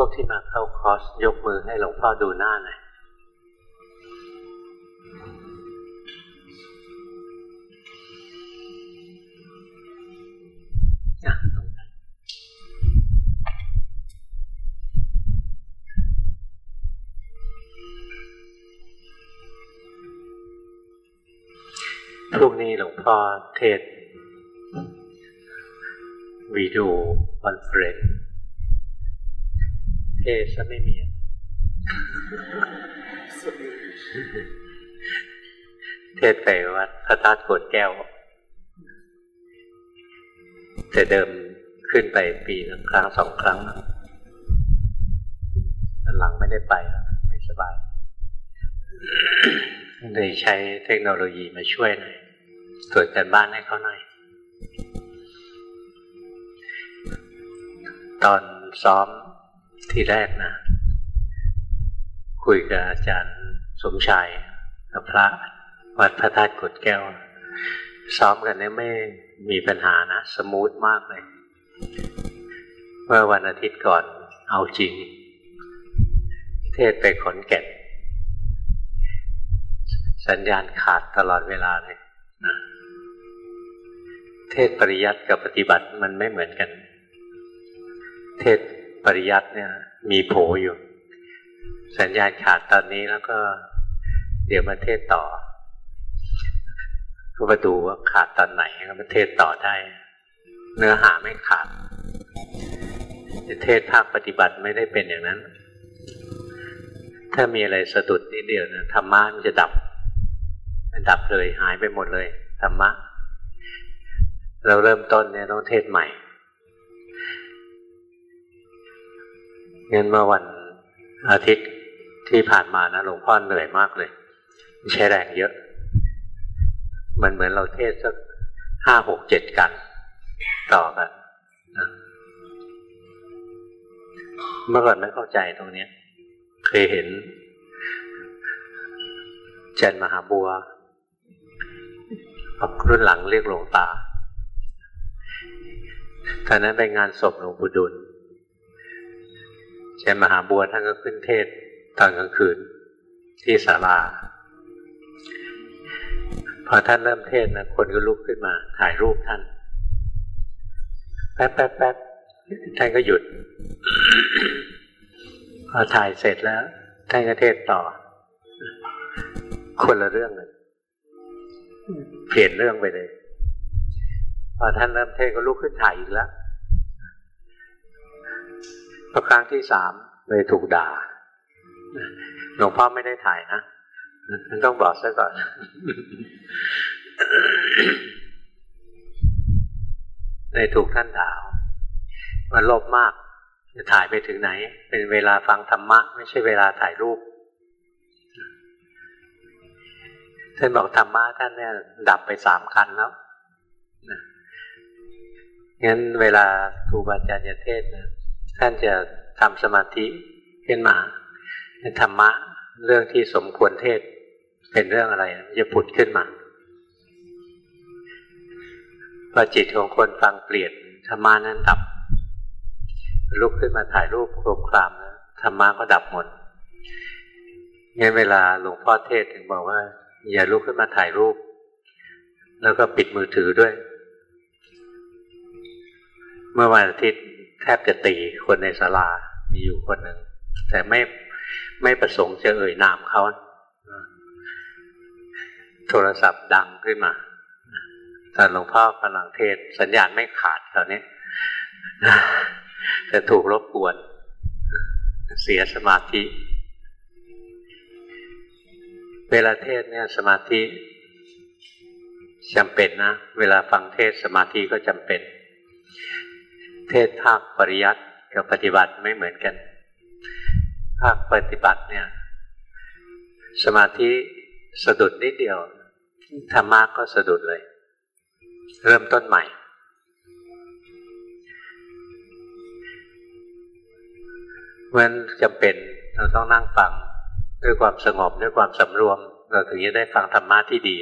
วกที่มาเข้าคอร์สยกมือให้หลวงพ่อดูหน้าหน่อยพรุ่งนี้หลวงพ่อเทศvideo conference เทศน์ซะไม่มีเทศน์ไปวัดพระธาตุโกดแก้ว แต่เดิมขึ้นไปปีละครั้งสองครั้งหลังไม่ได้ไปไม่สบายเลยใช้เทคโนโลยีมาช่วยหน่อยตรวจกันบ้านให้เขาหน่อย ตอนซ้อม ที่แรกนะ คุยกับอาจารย์สมชายกับพระวัดพระธาตุกดแก้ว ซ้อมกันเนี่ยไม่มีปัญหานะ สมูทมากเลย เมื่อวันอาทิตย์ก่อนเอาจริง เทศไปขนแก่นสัญญาณขาดตลอดเวลาเลยนะเทศปริยัติกับปฏิบัติมันไม่เหมือนกัน เทศ ปริยัติเนี่ย มีโผอยู่ สัญญาณขาดตอนนี้แล้วก็ เดี๋ยวมาเทศต่อก็มาดูว่าขาดตอนไหนก็มาเทศต่อได้ เนื้อหาไม่ขาดเทศภาคปฏิบัติไม่ได้เป็นอย่างนั้น ถ้ามีอะไรสะดุดนิดเดียวนะธรรมะมันจะดับ มันดับเลยหายไปหมดเลยธรรมะเราเริ่มต้นเนี่ยต้องเทศใหม่ งั้นเมื่อวันอาทิตย์ที่ผ่านมานะหลวงพ่อเหนื่อยมากเลยใช้แรงเยอะ มันเหมือนเราเทศสักห้าหกเจ็ดกัน ต่อกันนะเมื่อก่อนไม่เข้าใจตรงนี้ เคยเห็นจันมหาบัวรุ่นหลังเรียกหลวงตาตอนนั้นไปงานศพหลวงปู่ดุล เช่นมหาบัวท่านก็ขึ้นเทศตอนกลางคืนที่ศาลา พอท่านเริ่มเทศนะคนก็ลุกขึ้นมา ถ่ายรูปท่าน แป๊บแป๊บแป๊บท่านก็หยุด พอถ่ายเสร็จแล้ว ท่านก็เทศต่อ คนละเรื่องเลยเปลี่ยนเรื่องไปเลย พอท่านเริ่มเทศก็ลุกขึ้นถ่ายอีกแล้ว พอครั้งที่สามเลยถูกด่าหลวงพ่อไม่ได้ถ่ายนะต้องบอกซะก่อนเลยถูกท่านด่ามันโลภมากจะถ่ายไปถึงไหน เป็นเวลาฟังธรรมะ ไม่ใช่เวลาถ่ายรูปท่านบอกธรรมะท่านเนี่ย ดับไปสามคันแล้วงั้นเวลาครูบาอาจารย์เทศนะ ท่านจะทำสมาธิขึ้นมาธรรมะเรื่องที่สมควรเทศเป็นเรื่องอะไรจะผุดขึ้นมาพอจิตของคนฟังเปลี่ยนธรรมานั้นดับ ลุกขึ้นมาถ่ายรูปโครมครามนะธรรมะก็ดับหมดงั้นเวลาหลวงพ่อเทศถึงบอกว่า อย่าลุกขึ้นมาถ่ายรูป แล้วก็ปิดมือถือด้วย เมื่อวันอาทิตย์ แทบจะตีคนในศาลา มีอยู่คนหนึ่ง แต่ไม่ไม่ประสงค์จะเอ่ยนามเขาโทรศัพท์ดังขึ้นมาแต่หลวงพ่อกำลังเทศ สัญญาณไม่ขาดตอนนี้แต่ถูกรบกวน เสียสมาธิ เวลาเทศเนี่ยสมาธิจำเป็นนะ เวลาฟังเทศสมาธิก็จำเป็น เทศภาคปริยัติกับปฏิบัติไม่เหมือนกัน ภาคปฏิบัติเนี่ย สมาธิสะดุดนิดเดียวธรรมะก็สะดุดเลย เริ่มต้นใหม่เพราะนั้นจำเป็นเราต้องนั่งฟังด้วยความสงบด้วยความสำรวม เราถึงจะได้ฟังธรรมะที่ดี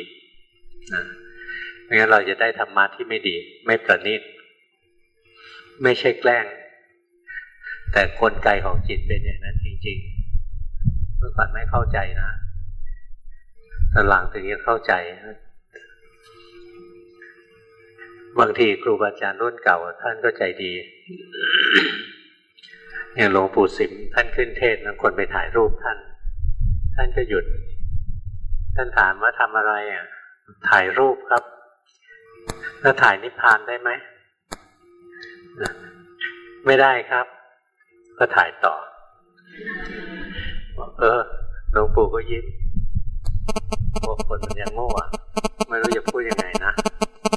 นะไม่งั้นเราจะได้ธรรมะที่ไม่ดี ไม่ประณีต ไม่ใช่แกล้ง แต่กลไกของจิตเป็นอย่างนั้นจริง ๆ เมื่อก่อนไม่เข้าใจนะตอนหลังถึงจะเข้าใจ บางทีครูบาอาจารย์รุ่นเก่า ท่านก็ใจดี อย่างหลวงปู่สิมท่านขึ้นเทศนะคนไปถ่ายรูปท่าน ท่านก็หยุด ท่านถามว่าทำอะไรอะ ถ่ายรูปครับ แล้วถ่ายนิพพานได้ไหม ไม่ได้ครับ ก็ถ่ายต่อ เออหลวงปู่ก็ยิ้มพวกคนมันยังโง่อะไม่รู้จะพูดยังไงนะ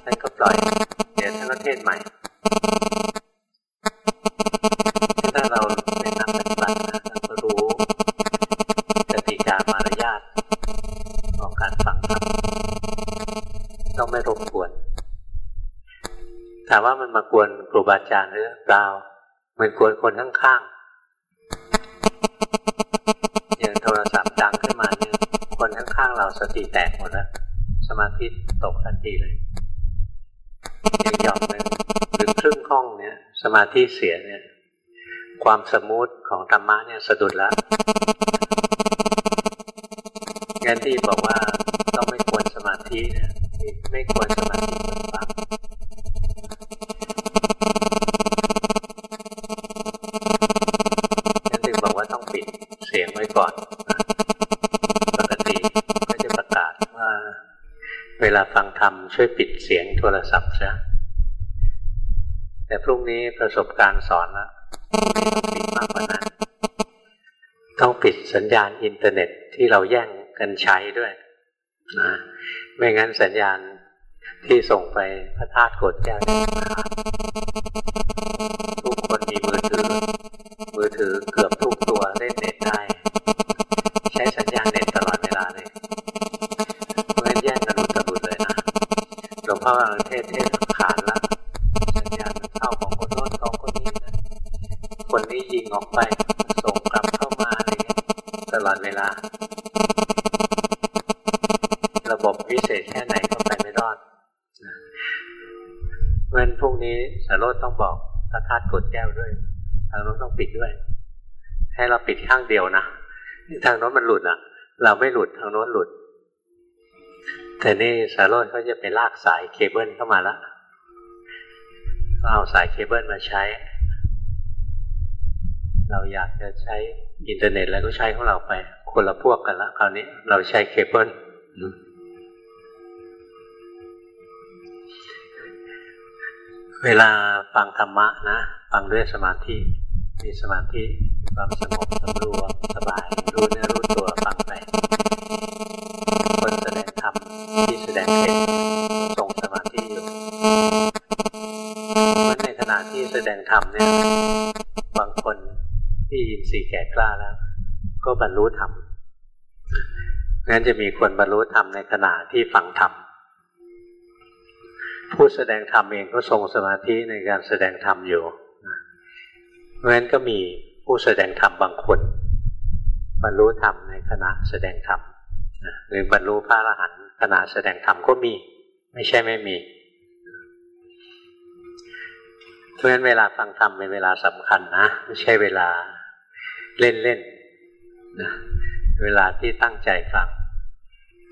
ท่านก็ปล่อย เดี๋ยวท่านก็เทศใหม่ถ้าเราเป็นนักปฏิ ถามว่ามันมากวนครูบาอาจารย์หรือเปล่ามันกวนคนข้างๆอย่างโทรศัพท์ดังขึ้นมาเนี่ยคนข้างๆเราสติแตกหมดแล้วสมาธิตกทันทีเลยยังหยอกเลยหรือครึ่งห้องเนี่ย สมาธิเสียเนี่ย ความสมูทของธรรมะเนี่ยสะดุดแล้วงั้นที่บอกว่าต้องไม่ควรสมาธิเนี่ยไม่ควรสมาธิฟัง ช่วยปิดเสียงโทรศัพท์ซะแต่พรุ่งนี้ประสบการณ์สอนแล้วม่ต้องปิดมากกว่านั้นต้องปิดสัญญาณอินเทอร์เน็ตที่เราแย่งกันใช้ด้วยนะไม่งั้นสัญญาณที่ส่งไปพระธาตุโกดแก้ว โรดต้องบอกพระธาตุกดแก้วด้วย ทางโน้นต้องปิดด้วย ให้เราปิดข้างเดียวนะทางโน้นมันหลุดอะ เราไม่หลุดทางโน้นหลุด แต่นี่สารโรดเขาจะไปลากสายเคเบิลเข้ามาแล้วก็เอาสายเคเบิลมาใช้ เราอยากจะใช้อินเทอร์เน็ตแล้วก็ใช้ของเราไป คนละพวกกันละคราวนี้เราใช้เคเบิล เวลาฟังธรรมะนะ ฟังด้วยสมาธิ มีสมาธิความสงบสำรวมสบายรู้เนื้อรู้ตัวฟังไปคนแสดงธรรมที่แสดงเทศส่งสมาธิอยู่เพราะในขณะที่แสดงธรรมเนี่ยบางคนที่ยินสีแก่กล้าแล้ว ก็บรรลุธรรมงั้นจะมีคนบรรลุธรรมในขณะที่ฟังธรรม ผู้แสดงธรรมเองก็ทรงสมาธิในการแสดงธรรมอยู่เพราะฉะนั้นก็มีผู้แสดงธรรมบางคนบรรลุธรรมในขณะแสดงธรรมหรือบรรลุพระอรหันต์ขณะแสดงธรรมก็มี ไม่ใช่ไม่มี เพราะฉะนั้นเวลาฟังธรรมเป็นเวลาสำคัญนะไม่ใช่เวลาเล่นๆนะเวลาที่ตั้งใจฟัง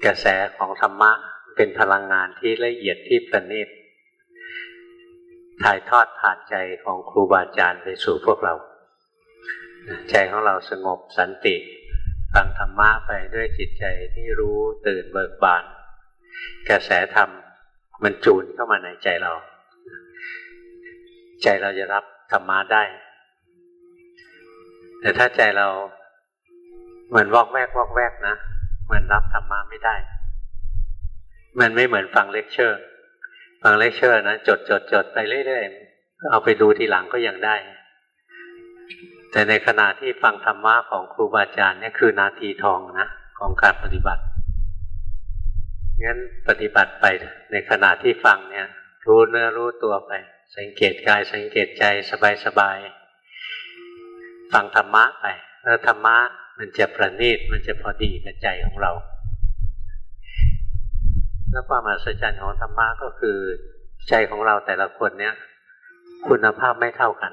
กระแสของธรรมะ เป็นพลังงานที่ละเอียดที่ประณีตถ่ายทอดผ่านใจของครูบาอาจารย์ไปสู่พวกเรา ใจของเราสงบสันติฟังธรรมะไปด้วยจิตใจที่รู้ตื่นเบิกบาน กระแสธรรมมันจูนเข้ามาในใจเรา ใจเราจะรับธรรมะได้ แต่ถ้าใจเราเหมือนวอกแวกวอกแวกนะ มันรับธรรมะไม่ได้ มันไม่เหมือนฟังเลคเชอร์ ฟังเลคเชอร์นะจดจดจดไปเรื่อยๆเอาไปดูทีหลังก็ยังได้ แต่ในขณะที่ฟังธรรมะของครูบาอาจารย์เนี่ยคือนาทีทองนะของการปฏิบัติงั้นปฏิบัติไปในขณะที่ฟังเนี่ย รู้เนื้อรู้ตัวไป สังเกตกายสังเกตใจสบายๆฟังธรรมะไปแล้วธรรมะมันจะประณีตมันจะพอดีกับใจของเรา แล้วความมหัศจรรย์ของธรรมะก็คือ ใจของเราแต่ละคนเนี้ยคุณภาพไม่เท่ากัน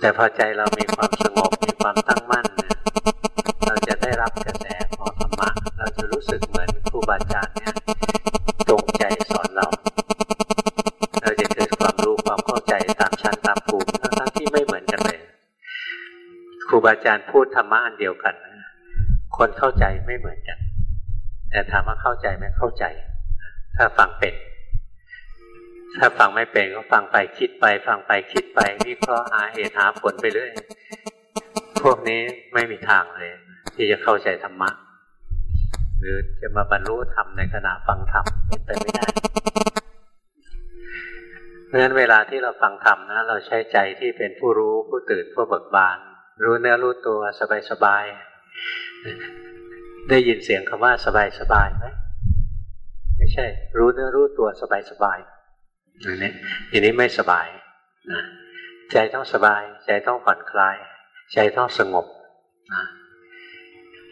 แต่พอใจเรามีความสงบมีความตั้งมั่นเนี่ยเราจะได้รับกระแสของธรรมะเราจะรู้สึกเหมือนครูบาอาจารย์เนี่ยตรงใจสอนเรา เราจะเกิดความรู้ความเข้าใจตามชั้นตามภูมิทั้งที่ไม่เหมือนกันเลยครูบาอาจารย์พูดธรรมะอันเดียวกัน คนเข้าใจไม่เหมือนกัน แต่ถามว่าเข้าใจไหมเข้าใจ ถ้าฟังเป็น ถ้าฟังไม่เป็นก็ฟังไปคิดไป ฟังไปคิดไปวิเคราะห์หาเหตุหาผลไปเรื่อยพวกนี้ไม่มีทางเลย ที่จะเข้าใจธรรมะ หรือจะมาบรรลุธรรมในขณะฟังธรรมเป็นไปไม่ได้เพราะฉะนั้นเวลาที่เราฟังธรรมนะ เราใช้ใจที่เป็นผู้รู้ผู้ตื่นผู้เบิกบาน รู้เนื้อรู้ตัวสบายๆ ได้ยินเสียงคำว่าสบายๆไหมไม่ใช่ รู้เนื้อรู้ตัวสบายๆอย่างนี้ทีนี้ไม่สบายนะใจต้องสบาย ใจต้องผ่อนคลาย ใจต้องสงบนะ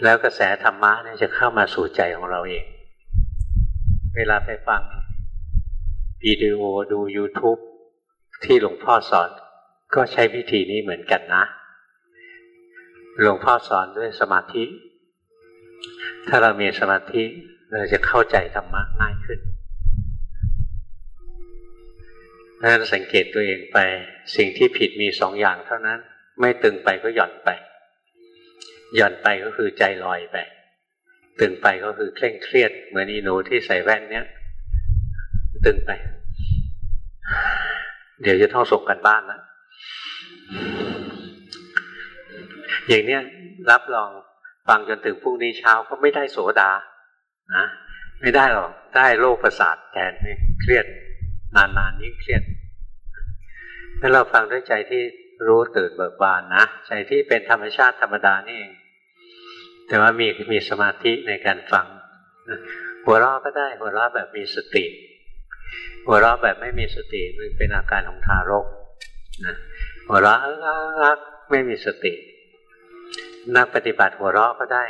แล้วกระแสธรรมะเนี่ยจะเข้ามาสู่ใจของเราเอง เวลาไปฟังวิดีโอดู YouTube ที่หลวงพ่อสอน ก็ใช้วิธีนี้เหมือนกันนะ หลวงพ่อสอนด้วยสมาธิ ถ้าเรามีสมาธิเราจะเข้าใจธรรมะง่ายขึ้นนั้นสังเกตตัวเองไป สิ่งที่ผิดมีสองอย่างเท่านั้น ไม่ตึงไปก็หย่อนไป หย่อนไปก็คือใจลอยไป ตึงไปก็คือเคร่งเครียด เหมือนอีหนูที่ใส่แว่นเนี้ยตึงไป เดี๋ยวจะต้องส่งกันบ้านแล้วอย่างเนี้ยรับรอง ฟังจนถึงพรุ่งนี้เช้าก็ไม่ได้โสดา นะ ไม่ได้หรอก ได้โรคประสาทแทนนี่เครียดนานๆยิ่งเครียดถ้าเราฟังด้วยใจที่รู้ตื่นเบิกบานนะ ใจที่เป็นธรรมชาติธรรมดานี่เอง แต่ว่ามีมีสมาธิในการฟัง หัวเราะก็ได้ หัวเราะแบบมีสติ หัวเราะแบบไม่มีสติมันเป็นอาการของทารกนะหัวเราะอักไม่มีสติ นักปฏิบัติหัวเราะก็ได้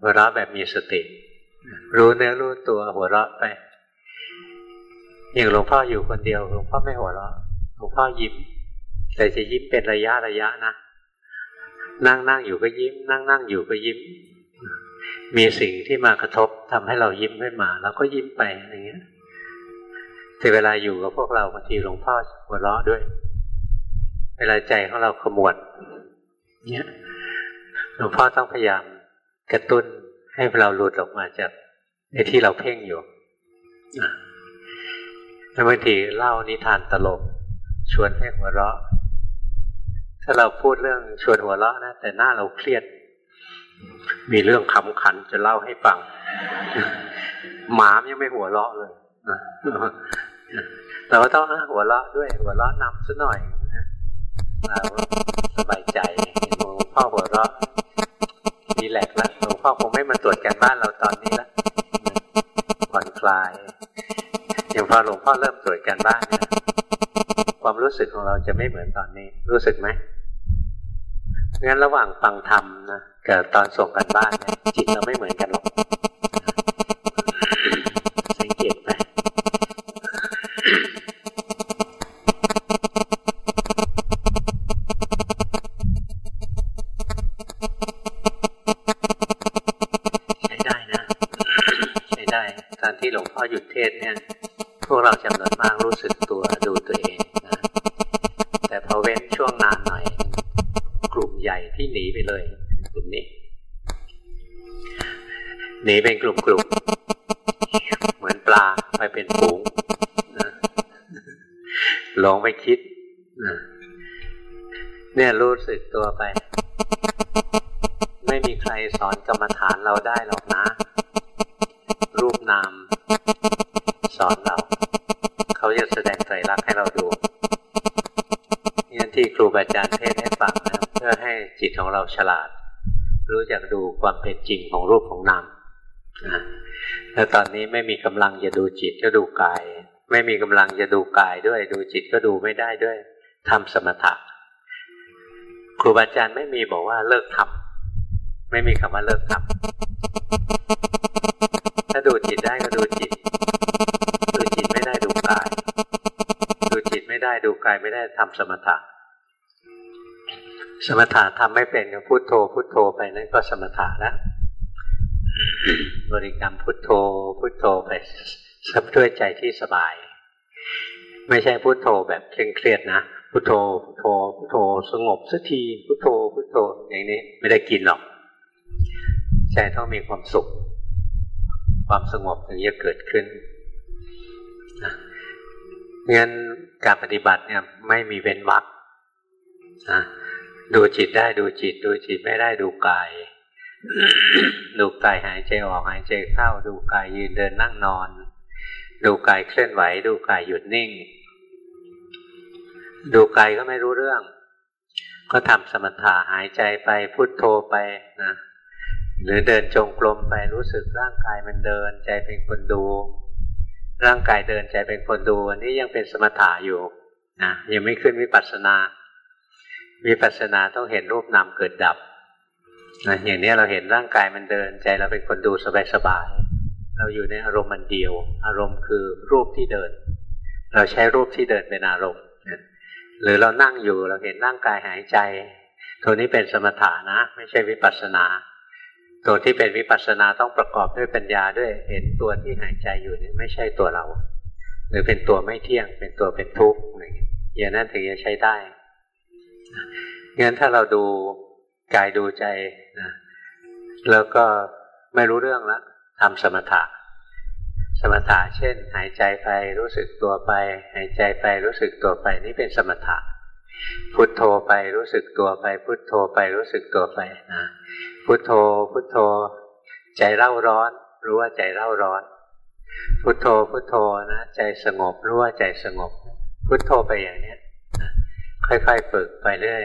หัวเราะแบบมีสติ รู้เนื้อรู้ตัวหัวเราะไป อย่างหลวงพ่ออยู่คนเดียวหลวงพ่อไม่หัวเราะหลวงพ่อยิ้ม แต่จะยิ้มเป็นระยะระยะนะนั่งนั่งอยู่ก็ยิ้ม นั่งนั่งอยู่ก็ยิ้ม มีสิ่งที่มากระทบทำให้เรายิ้มขึ้นมาเราก็ยิ้มไปอย่างเงี้ยแต่เวลาอยู่กับพวกเราบางทีหลวงพ่อหัวเราะด้วย เวลาใจของเราขมวด เนี่ย หลวงพ่อต้องพยายามกระตุ้นให้เราหลุดออกมาจากในที่เราเพ่งอยู่บางทีเล่านิทานตลก ชวนให้หัวเราะ ถ้าเราพูดเรื่องชวนหัวเราะนะ แต่หน้าเราเครียด มีเรื่องขำขันจะเล่าให้ฟัง หมามยังไม่หัวเราะเลยเราก็ต้องหัวเราะด้วยหัวเราะนำซะหน่อยเราสบายใจ พ่อหัวเราะดีแลกแล้วหลวงพ่อคงไม่มาตรวจกันบ้านเราตอนนี้แล้วผ่อนคลายอย่างพอหลวงพ่อเริ่มตรวจกันบ้านเนี่ยความรู้สึกของเราจะไม่เหมือนตอนนี้ รู้สึกไหมงั้นระหว่างฟังธรรมนะกับตอนส่งกันบ้านเนี่ยจิตเราไม่เหมือนกันหรอก เป็นกลุ่มๆ เหมือนปลาไปเป็นฝูงนะหลงไปคิดนะเนี่ยรู้สึกตัวไป ไม่มีใครสอนกรรมฐานเราได้หรอกนะ รูปนาม สอนเรา เขาจะแสดงใจรักให้เราดูนี่ที่ครูบาอาจารย์เทศให้ฟังนะเพื่อให้จิตของเราฉลาด รู้จักดูความเป็นจริงของรูปของนามนะแล้วตอนนี้ ไม่มีกำลังจะดูจิตก็ดูกาย ไม่มีกำลังจะดูกายด้วย ดูจิตก็ดูไม่ได้ด้วยทำสมถะครูบาอาจารย์ไม่มีบอกว่าเลิกทำไม่มีคำว่าเลิกทำถ้าดูจิตได้ก็ดูจิต ดูจิตไม่ได้ดูกาย ดูจิตไม่ได้ดูกายไม่ได้ทำสมถะ สมถะทำไม่เป็นก็พุโทโธพุโทโธไปนั่นก็สมถะแล้ว บริกรรมพุทโธ พุทโธไปสับด้วยใจที่สบาย ไม่ใช่พุทโธแบบเคร่งเครียดนะพุทโธพุทโธพุทโธสงบสักทีพุทโธพุทโธอย่างนี้ไม่ได้กินหรอกใจต้องมีความสุข ความสงบถึงจะเกิดขึ้นงั้นการปฏิบัติเนี่ยไม่มีเว้นวรรคดูจิตได้ดูจิต ดูจิตไม่ได้ดูกาย ดูกายหายใจออกหายใจเข้า ดูกายยืนเดินนั่งนอน ดูกายเคลื่อนไหว ดูกายหยุดนิ่ง ดูกายก็ไม่รู้เรื่อง ก็ทำสมถะหายใจไปพุทโธไปนะหรือเดินจงกรมไปรู้สึกร่างกายมันเดิน ใจเป็นคนดู ร่างกายเดินใจเป็นคนดูอันนี้ยังเป็นสมถะอยู่นะยังไม่ขึ้นวิปัสสนาวิปัสสนาต้องเห็นรูปนามเกิดดับ นะอย่างนี้เราเห็นร่างกายมันเดิน ใจเราเป็นคนดูสบายๆเราอยู่ในอารมณ์มันเดียว อารมณ์คือรูปที่เดิน เราใช้รูปที่เดินเป็นอารมณ์หรือเรานั่งอยู่เราเห็นร่างกายหายใจ ตัวนี้เป็นสมถะนะ ไม่ใช่วิปัสสนา ตัวที่เป็นวิปัสสนาต้องประกอบด้วยปัญญาด้วย เห็นตัวที่หายใจอยู่นี่ไม่ใช่ตัวเรา หรือเป็นตัวไม่เที่ยง เป็นตัวเป็นทุกข์อย่างนั้นถึงจะใช้ได้งั้นถ้าเราดู กายดูใจนะแล้วก็ไม่รู้เรื่องแล้วทำสมถะ สมถะ เช่น หายใจไปรู้สึกตัวไป หายใจไปรู้สึกตัวไป นี่เป็นสมถะ พุทโธไปรู้สึกตัวไป พุทโธไปรู้สึกตัวไปนะพุทโธ พุทโธ ใจเล่าร้อน รู้ว่าใจเล่าร้อน พุทโธพุทโธนะใจสงบรู้ว่าใจสงบ พุทโธไปอย่างนี้ค่อยๆฝึกไปเรื่อย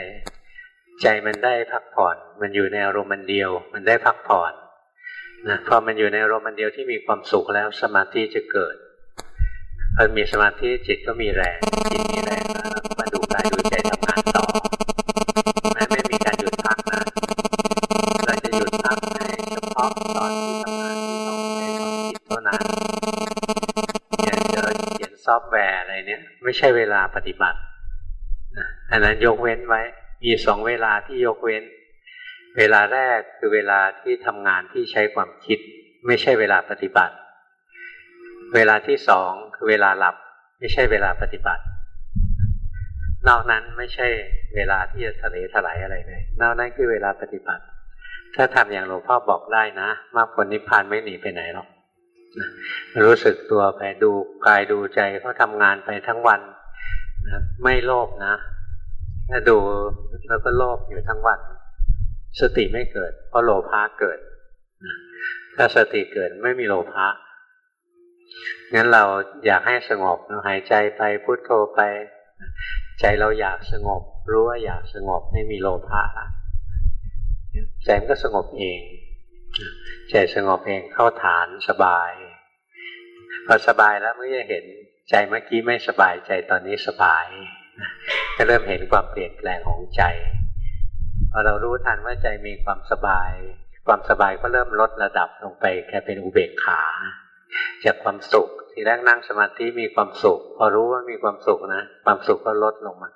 ใจมันได้พักผ่อน มันอยู่ในอารมณ์มันเดียว มันได้พักผ่อนนะพอมันอยู่ในอารมณ์มันเดียวที่มีความสุขแล้วสมาธิจะเกิดพอมีสมาธิจิตก็มีแรงจิตมีแรงมาดูกายดูใจทำงานต่อไม่ไม่มีการหยุดพักนะเราจะหยุดพักในเฉพาะตอนที่ทำงานที่ต้องใช้ความคิดเท่านั้นอย่างเจอเขียนซอฟต์แวร์อะไรเนี้ยไม่ใช่เวลาปฏิบัติอันนั้นยกเว้นไว้ มีสองเวลาที่ยกเว้น เวลาแรกคือเวลาที่ทำงานที่ใช้ความคิด ไม่ใช่เวลาปฏิบัติ เวลาที่สองคือเวลาหลับ ไม่ใช่เวลาปฏิบัติ นอกนั้นไม่ใช่เวลาที่จะทะเลถลายอะไรเลย นอกนั้นคือเวลาปฏิบัติ ถ้าทำอย่างหลวงพ่อบอกได้นะมากผลนิพพานไม่หนีไปไหนหรอกรู้สึกตัวไปดูกายดูใจเขาทำงานไปทั้งวันนะไม่โลภนะ ถ้าดูแล้วก็โลภอยู่ทั้งวัน สติไม่เกิด เพราะโลภะเกิดถ้าสติเกิดไม่มีโลภะงั้นเราอยากให้สงบเราหายใจไปพุโทโธไป ใจเราอยากสงบ รู้ว่าอยากสงบไม่มีโลภะใจมันก็สงบเอง ใจสงบเองเข้าฐานสบาย พอสบายแล้วเมื่อจะเห็น ใจเมื่อกี้ไม่สบายใจตอนนี้สบาย ก็เริ่มเห็นความเปลี่ยนแปลงของใจพอเรารู้ทันว่าใจมีความสบาย ความสบายก็เริ่มลดระดับลงไปแค่เป็นอุเบกขา จากความสุข ทีแรกนั่งสมาธิมีความสุข พอรู้ว่ามีความสุขนะ ความสุขก็ลดลงมา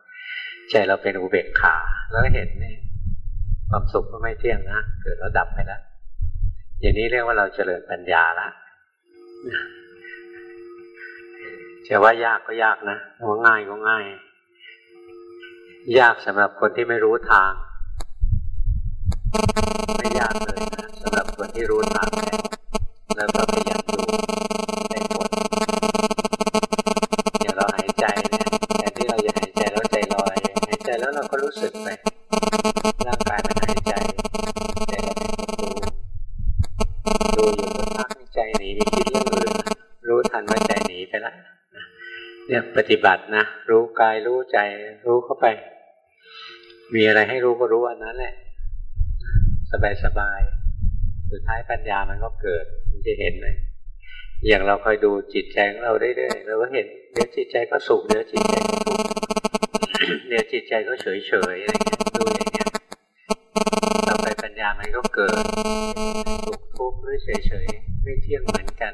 ใจเราเป็นอุเบกขา แล้วเห็นนี่ความสุขก็ไม่เที่ยงนะ เกิดแล้วดับไปแล้ว อย่างนี้เรียกว่าเราเจริญปัญญาละจะว่ายากก็ยากนะว่าง่ายก็ง่าย ยากสำหรับคนที่ไม่รู้ทาง ไม่ยากเลยนะสำหรับคนที่รู้ทางแล้วก็พยายามดูในผลอย่างเราหายใจเนี่ยแทนที่เราจะหายใจแล้วใจลอยหายใจแล้วเราก็รู้สึกไปร่างกายมันหายใจใจเราดูดูอยู่สักพักใจหนีไปคิดเรื่องอื่นรู้ทันว่าใจหนีไปแล้วเนี่ยปฏิบัตินะ รู้กายรู้ใจรู้เข้าไป มีอะไรให้รู้ก็รู้อันนั้นแหละ สบายสบายสุดท้ายปัญญามันก็เกิด มันจะเห็นเลยอย่างเราคอยดูจิตใจของเราได้ๆเราก็เห็นเดี๋ยวจิตใจก็สุขเดี๋ยวจิตใจก็ทุกข์เดี๋ยวจิตใจก็เฉยเฉยอะไรเงี้ยดูอย่างเงี้ยต่อไปปัญญามันก็เกิดสุขทุกข์หรือเฉยเฉยไม่เที่ยงเหมือนกัน